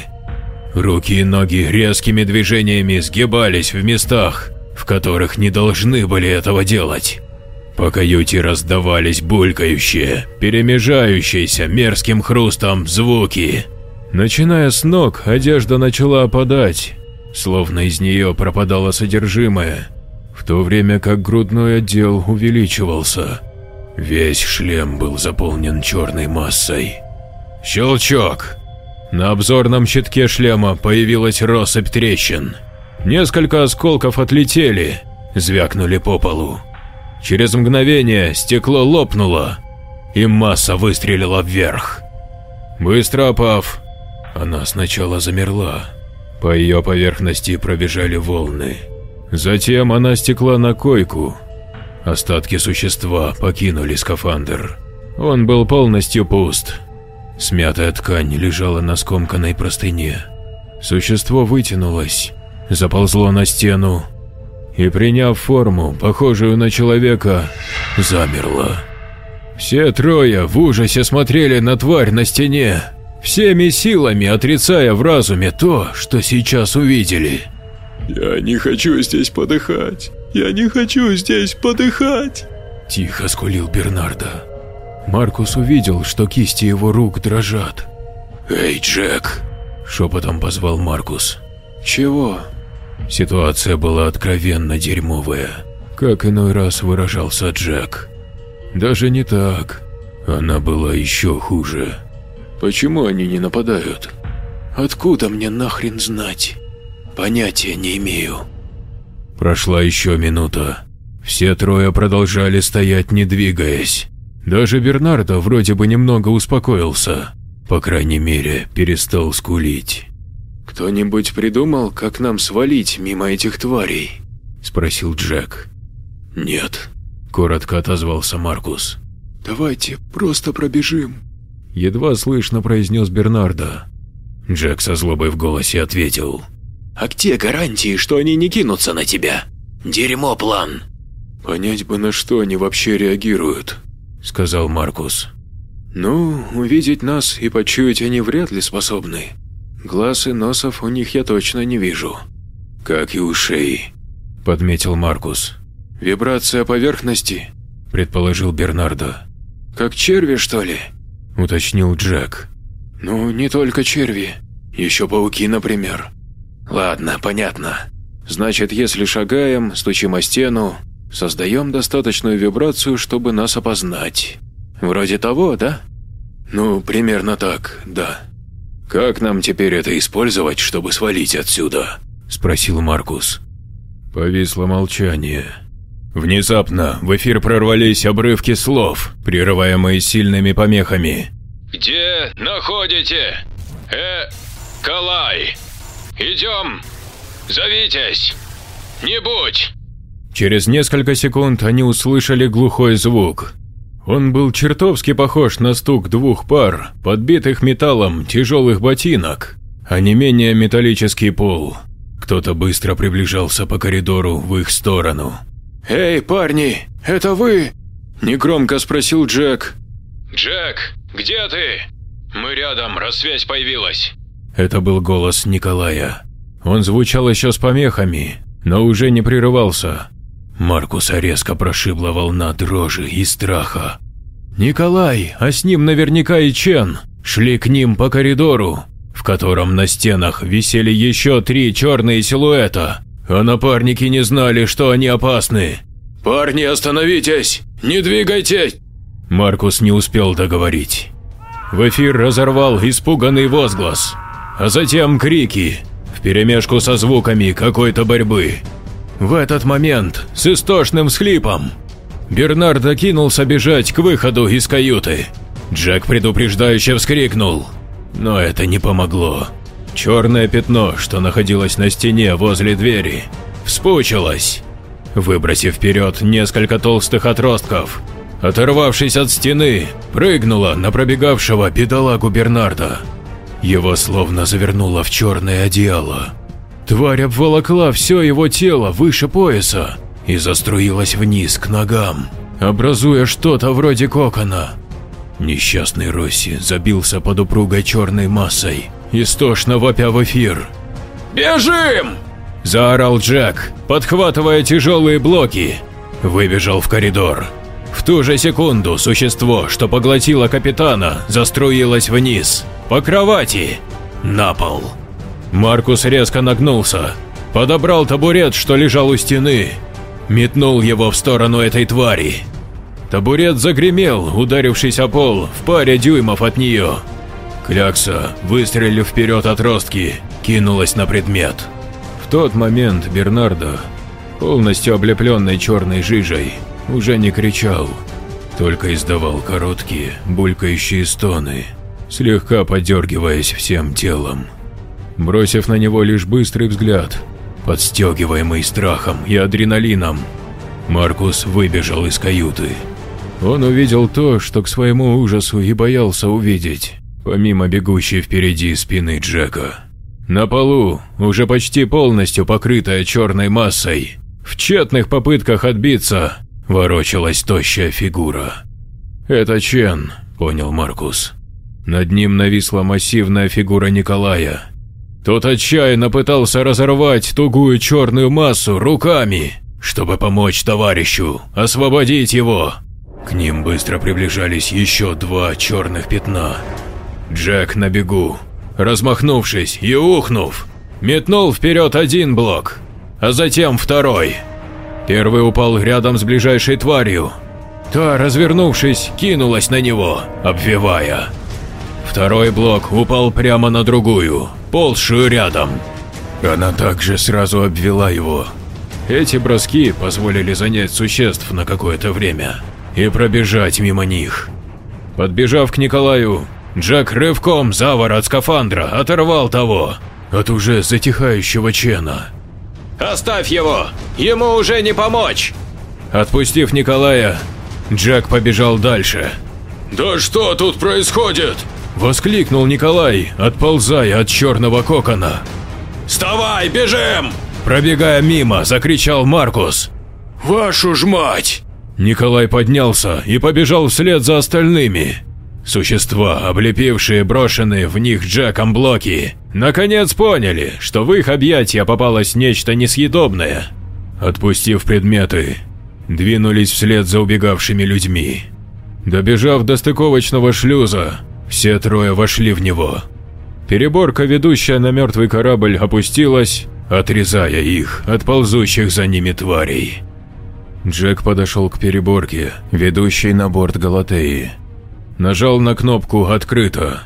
S1: Руки и ноги резкими движениями сгибались в местах, в которых не должны были этого делать. По каюте раздавались булькающие, перемежающиеся мерзким хрустом звуки. Начиная с ног, одежда начала опадать, словно из нее пропадало содержимое, в то время как грудной отдел увеличивался. Весь шлем был заполнен черной массой. Щелчок! На обзорном щитке шлема появилась россыпь трещин. Несколько осколков отлетели, звякнули по полу. Через мгновение стекло лопнуло, и масса выстрелила вверх. Быстро опав, она сначала замерла. По ее поверхности пробежали волны. Затем она стекла на койку. Остатки существа покинули скафандр. Он был полностью пуст. Смятая ткань лежала на скомканной простыне. Существо вытянулось, заползло на стену и, приняв форму, похожую на человека, замерло. Все трое в ужасе смотрели на тварь на стене, всеми силами отрицая в разуме то, что сейчас увидели.
S4: «Я не хочу здесь подыхать! Я не хочу здесь подыхать!»
S1: Тихо скулил Бернардо. Маркус увидел, что кисти его рук дрожат.
S2: «Эй, Джек!» – шепотом позвал Маркус.
S4: «Чего?»
S1: Ситуация была откровенно дерьмовая, как иной раз выражался Джек. Даже не так, она была еще хуже.
S4: Почему они не нападают? Откуда мне нахрен знать? Понятия не имею.
S1: Прошла еще минута. Все трое продолжали стоять, не двигаясь. Даже Бернардо вроде бы немного успокоился. По крайней мере, перестал скулить.
S4: «Кто-нибудь придумал, как нам свалить мимо этих тварей?»
S1: – спросил Джек.
S4: «Нет», –
S1: коротко отозвался Маркус.
S4: «Давайте просто пробежим», –
S1: едва слышно произнес Бернардо. Джек со злобой в голосе ответил.
S4: А где гарантии, что они не кинутся на тебя? Дерьмо план.
S1: Понять бы, на что они вообще реагируют, сказал Маркус. Ну, увидеть нас и почуять они вряд ли способны. Глаз и носов у них я точно не вижу.
S4: Как и ушей,
S1: подметил Маркус. Вибрация поверхности, предположил Бернардо. Как черви, что ли? Уточнил Джек. Ну, не только черви, еще пауки, например. Ладно, понятно. Значит, если шагаем, стучим о стену, создаем достаточную вибрацию, чтобы нас опознать. Вроде того, да? Ну, примерно так, да. Как нам теперь это использовать, чтобы свалить отсюда? Спросил Маркус. Повисло молчание. Внезапно в эфир прорвались обрывки слов, прерываемые сильными помехами.
S3: «Где находите? Э, Калай? Идем! Зовитесь! Не будь!»
S1: Через несколько секунд они услышали глухой звук. Он был чертовски похож на стук двух пар, подбитых металлом тяжелых ботинок, а не менее металлический пол. Кто-то быстро приближался по коридору в их сторону. «Эй, парни, это вы?» – негромко спросил Джек.
S3: «Джек, где ты? Мы рядом, раз связь появилась».
S1: Это был голос Николая. Он звучал еще с помехами, но уже не прерывался. Маркуса резко прошибла волна дрожи и страха. Николай, а с ним наверняка и Чен, шли к ним по коридору, в котором на стенах висели еще три черные силуэта, а напарники не знали, что они опасны. «Парни, остановитесь! Не двигайтесь!» Маркус не успел договорить. В эфир разорвал испуганный возглас, а затем крики, вперемешку со звуками какой-то борьбы. В этот момент, с истошным схлипом, Бернардо кинулся бежать к выходу из каюты. Джек предупреждающе вскрикнул, но это не помогло. Черное пятно, что находилось на стене возле двери, вспучилось, выбросив вперед несколько толстых отростков. Оторвавшись от стены, прыгнула на пробегавшего бедолагу Бернарда. Его словно завернуло в черное одеяло. Тварь обволокла все его тело выше пояса и заструилась вниз к ногам, образуя что-то вроде кокона. Несчастный Росси забился под упругой черной массой, истошно вопя в эфир.
S3: «Бежим!»
S1: – заорал Джек, подхватывая тяжелые блоки. Выбежал в коридор. В ту же секунду существо, что поглотило капитана, заструилось вниз, по кровати, на пол. Маркус резко нагнулся, подобрал табурет, что лежал у стены, метнул его в сторону этой твари. Табурет загремел, ударившись о пол в паре дюймов от нее. Клякса, выстрелив вперед отростки, кинулась на предмет. В тот момент Бернардо, полностью облепленный черной жижей, уже не кричал, только издавал короткие, булькающие стоны, слегка подергиваясь всем телом. Бросив на него лишь быстрый взгляд, подстегиваемый страхом и адреналином, Маркус выбежал из каюты. Он увидел то, что к своему ужасу и боялся увидеть, помимо бегущей впереди спины Джека. На полу, уже почти полностью покрытая черной массой, в тщетных попытках отбиться, ворочалась тощая фигура. «Это Чен», – понял Маркус. Над ним нависла массивная фигура Николая. Тот отчаянно пытался разорвать тугую черную массу руками, чтобы помочь товарищу, освободить его. К ним быстро приближались еще два черных пятна. Джек на бегу, размахнувшись и ухнув, метнул вперед один блок, а затем второй – Первый упал рядом с ближайшей тварью. Та, развернувшись, кинулась на него, обвивая. Второй блок упал прямо на другую, ползшую рядом. Она также сразу обвела его. Эти броски позволили занять существ на какое-то время и пробежать мимо них. Подбежав к Николаю, Джек рывком за ворот скафандра оторвал того от уже затихающего Чена.
S3: «Оставь его! Ему уже не помочь!»
S1: Отпустив Николая, Джек побежал дальше.
S3: «Да что тут происходит?»
S1: – воскликнул Николай, отползая от черного кокона.
S2: Вставай, бежим!»
S1: Пробегая мимо, закричал Маркус.
S2: «Вашу ж мать!»
S1: Николай поднялся и побежал вслед за остальными. Существа, облепившие брошенные в них Джеком блоки, наконец поняли, что в их объятия попалось нечто несъедобное. Отпустив предметы, двинулись вслед за убегавшими людьми. Добежав до стыковочного шлюза, все трое вошли в него. Переборка, ведущая на мертвый корабль, опустилась, отрезая их от ползущих за ними тварей. Джек подошел к переборке, ведущей на борт Галатеи. Нажал на кнопку «Открыто».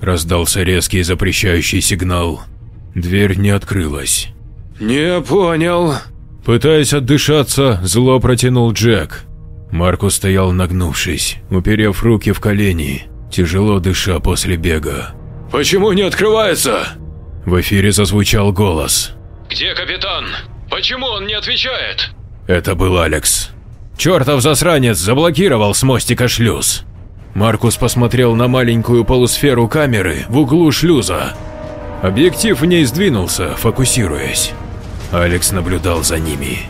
S1: Раздался резкий запрещающий сигнал. Дверь не открылась.
S2: «Не понял».
S1: Пытаясь отдышаться, зло протянул Джек. Маркус стоял нагнувшись, уперев руки в колени, тяжело дыша после бега.
S2: «Почему не открывается?»
S1: В эфире зазвучал голос.
S3: «Где капитан? Почему он не отвечает?»
S1: Это был Алекс. Чертов засранец заблокировал с мостика шлюз. Маркус посмотрел на маленькую полусферу камеры в углу шлюза. Объектив в ней сдвинулся, фокусируясь. Алекс наблюдал за ними.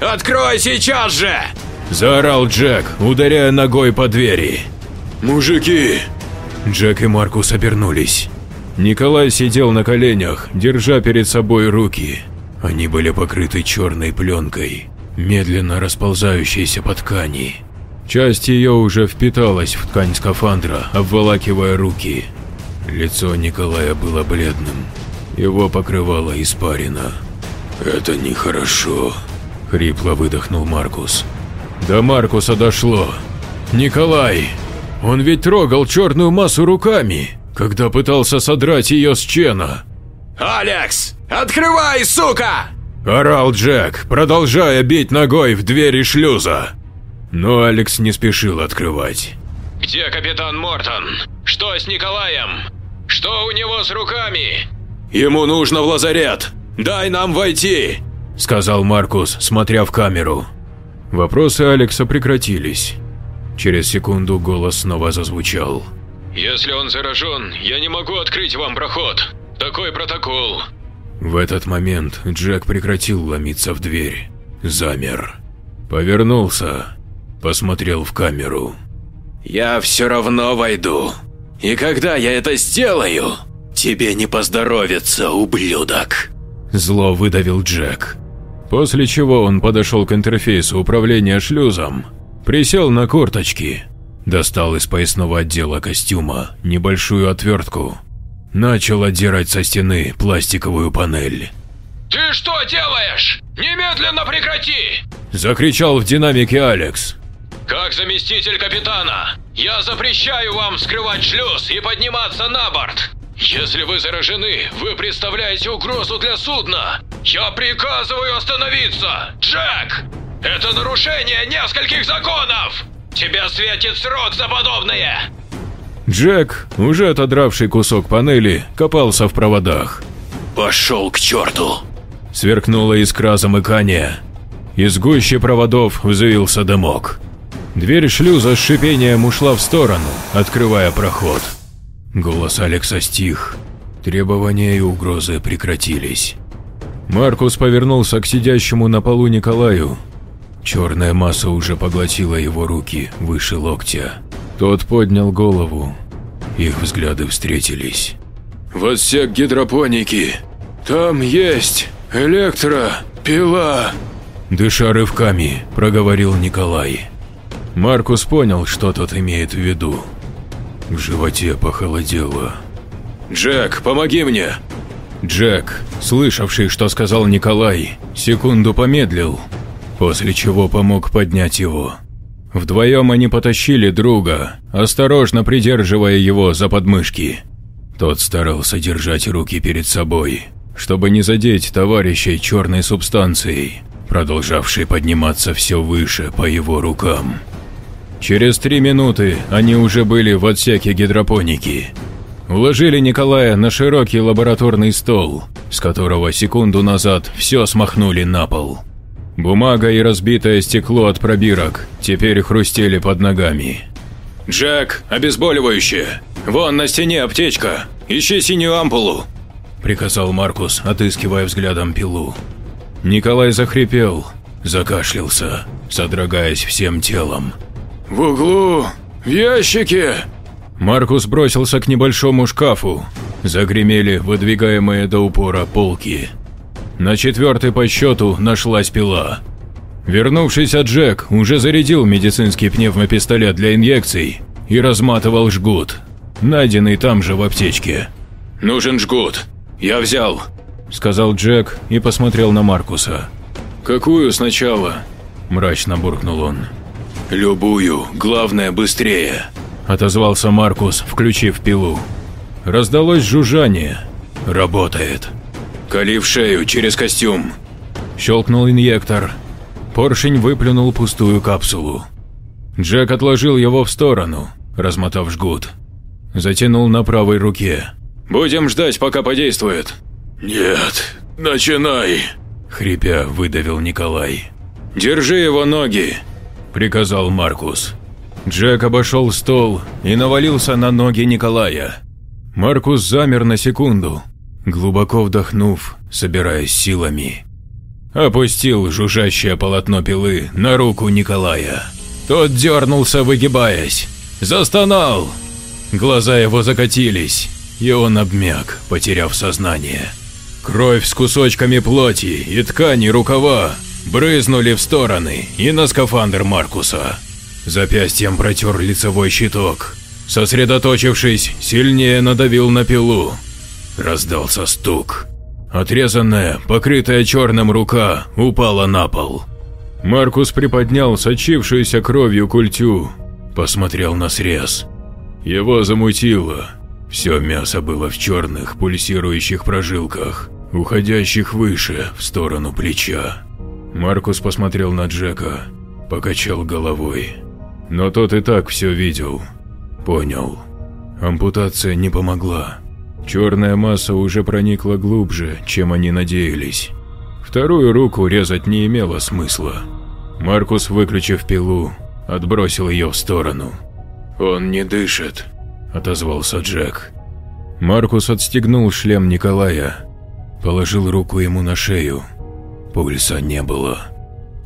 S2: «Открой сейчас же!»
S1: – заорал Джек, ударяя ногой по двери.
S2: «Мужики!»
S1: Джек и Маркус обернулись. Николай сидел на коленях, держа перед собой руки. Они были покрыты черной пленкой, медленно расползающейся по ткани. Часть ее уже впиталась в ткань скафандра, обволакивая руки. Лицо Николая было бледным. Его покрывала испарина.
S4: «Это нехорошо», –
S1: хрипло выдохнул Маркус. До Маркуса дошло. «Николай! Он ведь трогал черную массу руками, когда пытался содрать ее с Чена!»
S2: «Алекс! Открывай, сука!»
S1: – орал Джек, продолжая бить ногой в двери шлюза. Но Алекс не спешил открывать.
S3: «Где капитан Мортон? Что с Николаем? Что у него с руками?»
S2: «Ему нужно в лазарет! Дай нам войти!»
S1: – сказал Маркус, смотря в камеру. Вопросы Алекса прекратились. Через секунду голос снова зазвучал.
S3: «Если он заражен, я не могу открыть вам проход. Такой протокол».
S1: В этот момент Джек прекратил ломиться в дверь. Замер. Повернулся. Посмотрел в камеру.
S2: «Я все равно войду. И когда я это сделаю, тебе не поздоровится, ублюдок!»
S1: Зло выдавил Джек. После чего он подошел к интерфейсу управления шлюзом, присел на корточки, достал из поясного отдела костюма небольшую отвертку, начал отдирать со стены пластиковую панель.
S3: «Ты что делаешь? Немедленно прекрати!»
S1: – закричал в динамике Алекс.
S3: «Как заместитель капитана, я запрещаю вам вскрывать шлюз и подниматься на борт. Если вы заражены, вы представляете угрозу для судна. Я приказываю остановиться! Джек! Это нарушение нескольких законов! Тебе светит срок за подобное!»
S1: Джек, уже отодравший кусок панели, копался в проводах.
S2: «Пошел к черту!»
S1: Сверкнула искра замыкания. Из гуще проводов взвился дымок. Дверь шлюза с шипением ушла в сторону, открывая проход. Голос Алекса стих. Требования и угрозы прекратились. Маркус повернулся к сидящему на полу Николаю. Черная масса уже поглотила его руки выше локтя. Тот поднял голову. Их взгляды встретились.
S4: «В отсек гидропоники. Там есть электро, пила».
S1: Дыша рывками, проговорил Николай. Маркус понял, что тот имеет в виду. В животе похолодело.
S2: «Джек, помоги мне!»
S1: Джек, слышавший, что сказал Николай, секунду помедлил, после чего помог поднять его. Вдвоем они потащили друга, осторожно придерживая его за подмышки. Тот старался держать руки перед собой, чтобы не задеть товарищей черной субстанцией, продолжавшей подниматься все выше по его рукам. Через три минуты они уже были в отсеке гидропоники. Уложили Николая на широкий лабораторный стол, с которого секунду назад все смахнули на пол. Бумага и разбитое стекло от пробирок теперь хрустели под ногами.
S2: «Джек, обезболивающее! Вон на стене аптечка! Ищи синюю ампулу!»
S1: приказал Маркус, отыскивая взглядом пилу. Николай захрипел, закашлялся, содрогаясь всем телом.
S4: «В углу! В ящике!»
S1: Маркус бросился к небольшому шкафу. Загремели выдвигаемые до упора полки. На четвертой по счету нашлась пила. Вернувшийся Джек уже зарядил медицинский пневмопистолет для инъекций и разматывал жгут, найденный там же в аптечке.
S2: «Нужен жгут. Я взял», –
S1: сказал Джек и посмотрел на Маркуса.
S4: «Какую сначала?»
S1: – мрачно буркнул он.
S2: «Любую, главное быстрее», –
S1: отозвался Маркус, включив пилу. Раздалось жужжание. «Работает».
S2: «Кали в шею через костюм», –
S1: щелкнул инъектор. Поршень выплюнул пустую капсулу. Джек отложил его в сторону, размотав жгут. Затянул на правой руке.
S2: «Будем ждать, пока подействует».
S4: «Нет, начинай!»
S1: – хрипя выдавил Николай.
S2: «Держи его ноги!»
S1: – приказал Маркус. Джек обошел стол и навалился на ноги Николая. Маркус замер на секунду, глубоко вдохнув, собираясь силами. Опустил жужжащее полотно пилы на руку Николая. Тот дернулся, выгибаясь. Застонал. Глаза его закатились, и он обмяк, потеряв сознание. Кровь с кусочками плоти и ткани рукава брызнули в стороны и на скафандр Маркуса. Запястьем протер лицевой щиток. Сосредоточившись, сильнее надавил на пилу. Раздался стук. Отрезанная, покрытая черным рука упала на пол. Маркус приподнял сочившуюся кровью культю, посмотрел на срез. Его замутило. Все мясо было в черных пульсирующих прожилках, уходящих выше, в сторону плеча. Маркус посмотрел на Джека, покачал головой. Но тот и так все видел. Понял. Ампутация не помогла. Черная масса уже проникла глубже, чем они надеялись. Вторую руку резать не имело смысла. Маркус, выключив пилу, отбросил ее в сторону.
S4: «Он не дышит», –
S1: отозвался Джек. Маркус отстегнул шлем Николая, положил руку ему на шею. Пульса не было.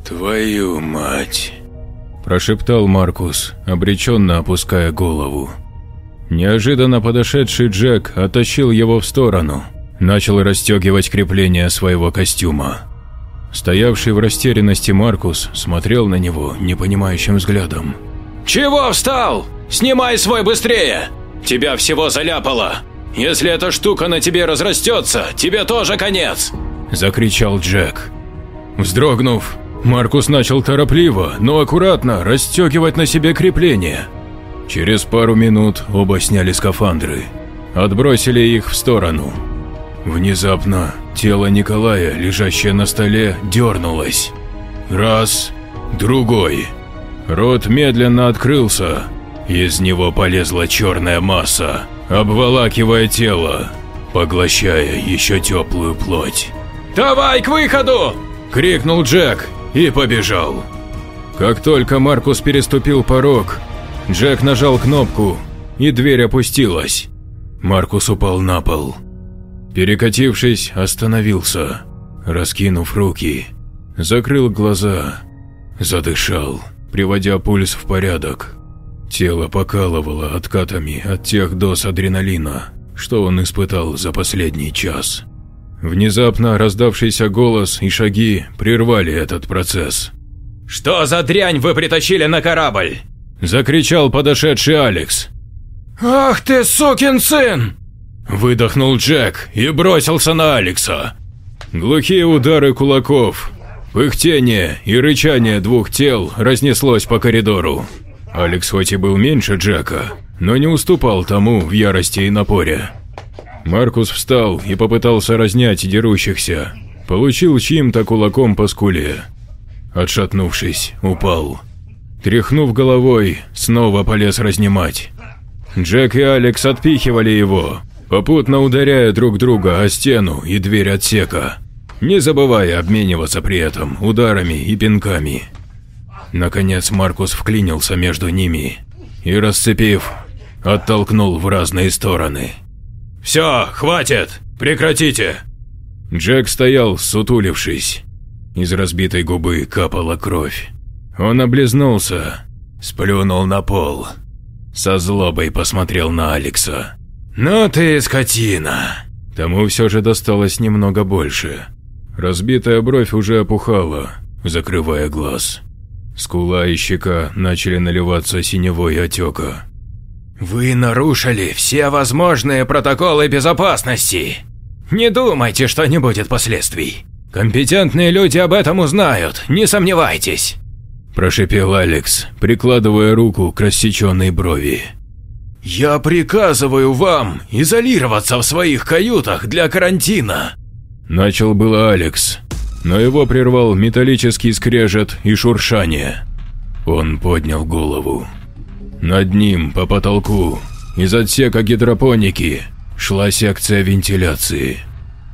S4: «Твою мать!»
S1: – прошептал Маркус, обреченно опуская голову. Неожиданно подошедший Джек оттащил его в сторону, начал расстегивать крепление своего костюма. Стоявший в растерянности Маркус смотрел на него непонимающим взглядом.
S3: «Чего встал? Снимай свой быстрее! Тебя всего заляпало! Если эта штука на тебе разрастется, тебе тоже конец!»
S1: – закричал Джек. Вздрогнув, Маркус начал торопливо, но аккуратно расстегивать на себе крепление – Через пару минут оба сняли скафандры, отбросили их в сторону. Внезапно тело Николая, лежащее на столе, дернулось. Раз, другой. Рот медленно открылся, из него полезла черная масса, обволакивая тело, поглощая еще теплую плоть.
S3: «Давай к выходу!»
S1: – крикнул Джек и побежал. Как только Маркус переступил порог, Джек нажал кнопку, и дверь опустилась. Маркус упал на пол. Перекатившись, остановился, раскинув руки, закрыл глаза, задышал, приводя пульс в порядок. Тело покалывало откатами от тех доз адреналина, что он испытал за последний час. Внезапно раздавшийся голос и шаги прервали этот процесс.
S3: «Что за дрянь вы притащили на корабль?»
S1: – закричал подошедший Алекс.
S3: «Ах ты, сукин сын!»
S1: Выдохнул Джек и бросился на Алекса. Глухие удары кулаков, пыхтение и рычание двух тел разнеслось по коридору. Алекс хоть и был меньше Джека, но не уступал тому в ярости и напоре. Маркус встал и попытался разнять дерущихся. Получил чьим-то кулаком по скуле. Отшатнувшись, упал. Тряхнув головой, снова полез разнимать. Джек и Алекс отпихивали его, попутно ударяя друг друга о стену и дверь отсека, не забывая обмениваться при этом ударами и пинками. Наконец Маркус вклинился между ними и, расцепив, оттолкнул в разные стороны.
S2: Все, хватит! Прекратите!»
S1: Джек стоял, сутулившись. Из разбитой губы капала кровь. Он облизнулся, сплюнул на пол. Со злобой посмотрел на Алекса. «Ну ты скотина!» Тому все же досталось немного больше. Разбитая бровь уже опухала, закрывая глаз. Скула и щека начали наливаться синевой отека.
S2: «Вы нарушили все возможные протоколы безопасности. Не думайте, что не будет последствий. Компетентные люди об этом узнают, не сомневайтесь», –
S1: прошепел Алекс, прикладывая руку к рассеченной брови.
S2: «Я приказываю вам изолироваться в своих каютах для карантина!»
S1: Начал было Алекс, но его прервал металлический скрежет и шуршание. Он поднял голову. Над ним, по потолку, из отсека гидропоники, шла секция вентиляции.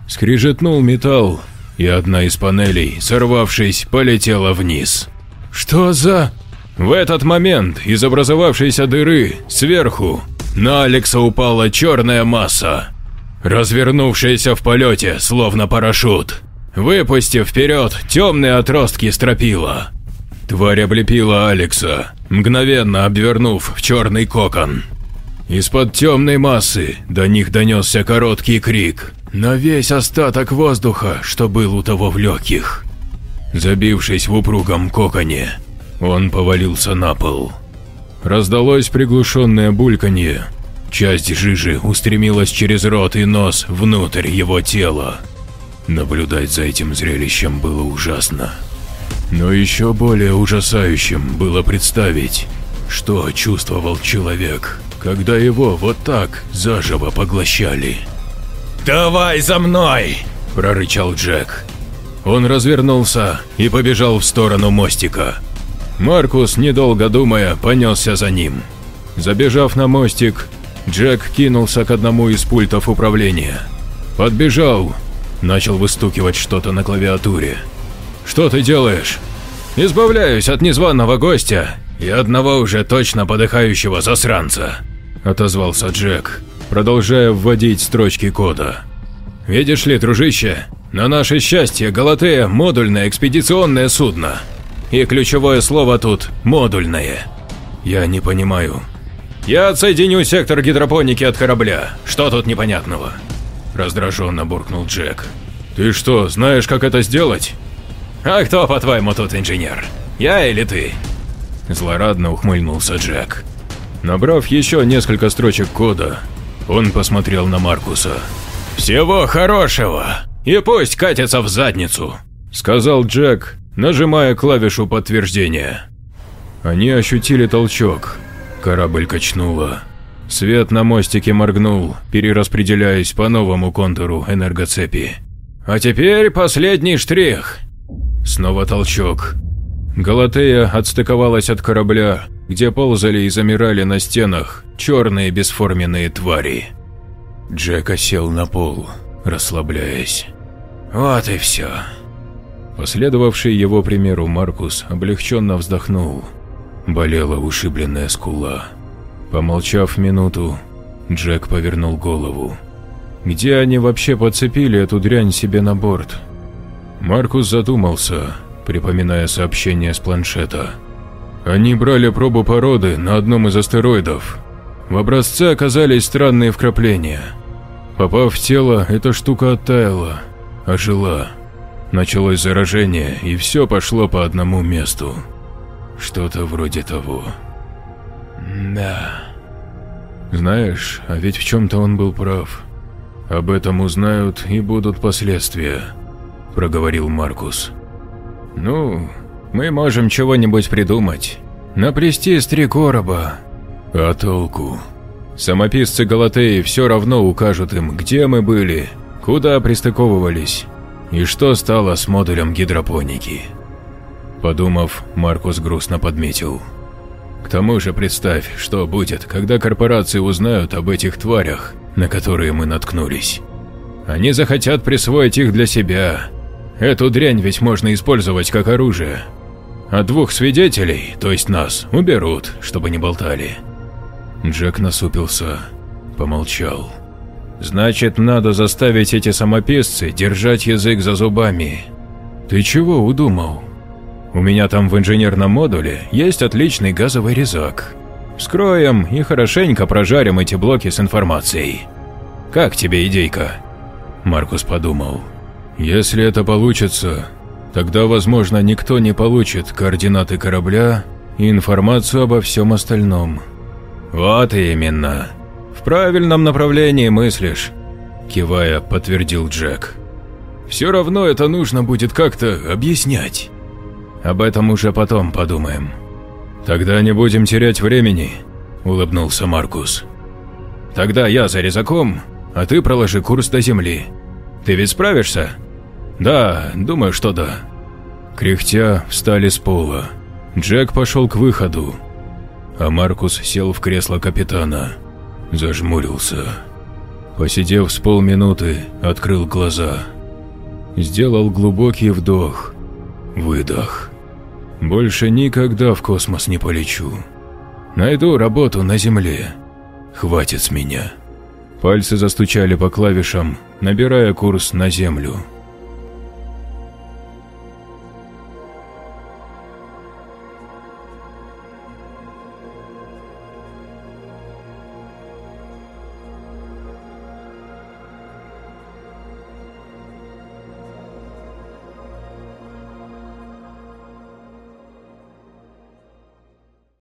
S1: Скрежетнул металл, и одна из панелей, сорвавшись, полетела вниз.
S2: «Что за...»
S1: В этот момент из образовавшейся дыры сверху на Алекса упала черная масса, развернувшаяся в полете, словно парашют, выпустив вперед темные отростки стропила. Тварь облепила Алекса, мгновенно обвернув в черный кокон. Из-под темной массы до них донесся короткий крик на весь остаток воздуха, что был у того в легких. Забившись в упругом коконе, он повалился на пол. Раздалось приглушенное бульканье. Часть жижи устремилась через рот и нос внутрь его тела. Наблюдать за этим зрелищем было ужасно. Но еще более ужасающим было представить, что чувствовал человек, когда его вот так заживо поглощали.
S2: «Давай за мной!»
S1: – прорычал Джек. Он развернулся и побежал в сторону мостика. Маркус, недолго думая, понесся за ним. Забежав на мостик, Джек кинулся к одному из пультов управления. Подбежал, начал выстукивать что-то на клавиатуре. «Что ты делаешь?» «Избавляюсь от незваного гостя и одного уже точно подыхающего засранца», – отозвался Джек, продолжая вводить строчки кода. «Видишь ли, дружище, на наше счастье Галатея – модульное экспедиционное судно. И ключевое слово тут – модульное. Я не понимаю. Я отсоединю сектор гидропоники от корабля. Что тут непонятного? Раздраженно буркнул Джек. Ты что, знаешь, как это сделать? А кто, по-твоему, тут инженер? Я или ты? Злорадно ухмыльнулся Джек. Набрав еще несколько строчек кода, он посмотрел на Маркуса. «Всего хорошего! И пусть катится в задницу!» – сказал Джек, нажимая клавишу подтверждения. Они ощутили толчок. Корабль качнуло. Свет на мостике моргнул, перераспределяясь по новому контуру энергоцепи. А теперь последний штрих. Снова толчок. Галатея отстыковалась от корабля, где ползали и замирали на стенах черные бесформенные твари. Джек сел на пол, расслабляясь. Вот и все. Последовавший его примеру Маркус облегченно вздохнул. Болела ушибленная скула. Помолчав минуту, Джек повернул голову. Где они вообще подцепили эту дрянь себе на борт? Маркус задумался, припоминая сообщение с планшета. Они брали пробу породы на одном из астероидов. В образце оказались странные вкрапления. Попав в тело, эта штука оттаяла, ожила. Началось заражение, и все пошло по одному месту. Что-то вроде того. Да. Знаешь, а ведь в чем-то он был прав. Об этом узнают и будут последствия, проговорил Маркус. Ну, мы можем чего-нибудь придумать. Наплести из три короба. А толку? Самописцы Галатеи все равно укажут им, где мы были, куда пристыковывались. И что стало с модулем гидропоники? Подумав, Маркус грустно подметил. К тому же представь, что будет, когда корпорации узнают об этих тварях, на которые мы наткнулись. Они захотят присвоить их для себя. Эту дрянь ведь можно использовать как оружие. А двух свидетелей, то есть нас, уберут, чтобы не болтали. Джек насупился, помолчал. Значит, надо заставить эти самописцы держать язык за зубами. Ты чего удумал? У меня там в инженерном модуле есть отличный газовый резак. Скроем и хорошенько прожарим эти блоки с информацией. Как тебе идейка? Маркус подумал. Если это получится, тогда, возможно, никто не получит координаты корабля и информацию обо всем остальном. Вот именно. Правильном направлении мыслишь, кивая, подтвердил Джек. Все равно это нужно будет как-то объяснять. Об этом уже потом подумаем. Тогда не будем терять времени, улыбнулся Маркус. Тогда я за резаком, а ты проложи курс до земли. Ты ведь справишься? Да, думаю, что да. Кряхтя встали с пола. Джек пошел к выходу, а Маркус сел в кресло капитана. Зажмурился. Посидев с полминуты, открыл глаза. Сделал глубокий вдох, выдох. Больше никогда в космос не полечу. Найду работу на Земле. Хватит с меня. Пальцы застучали по клавишам, набирая курс на Землю.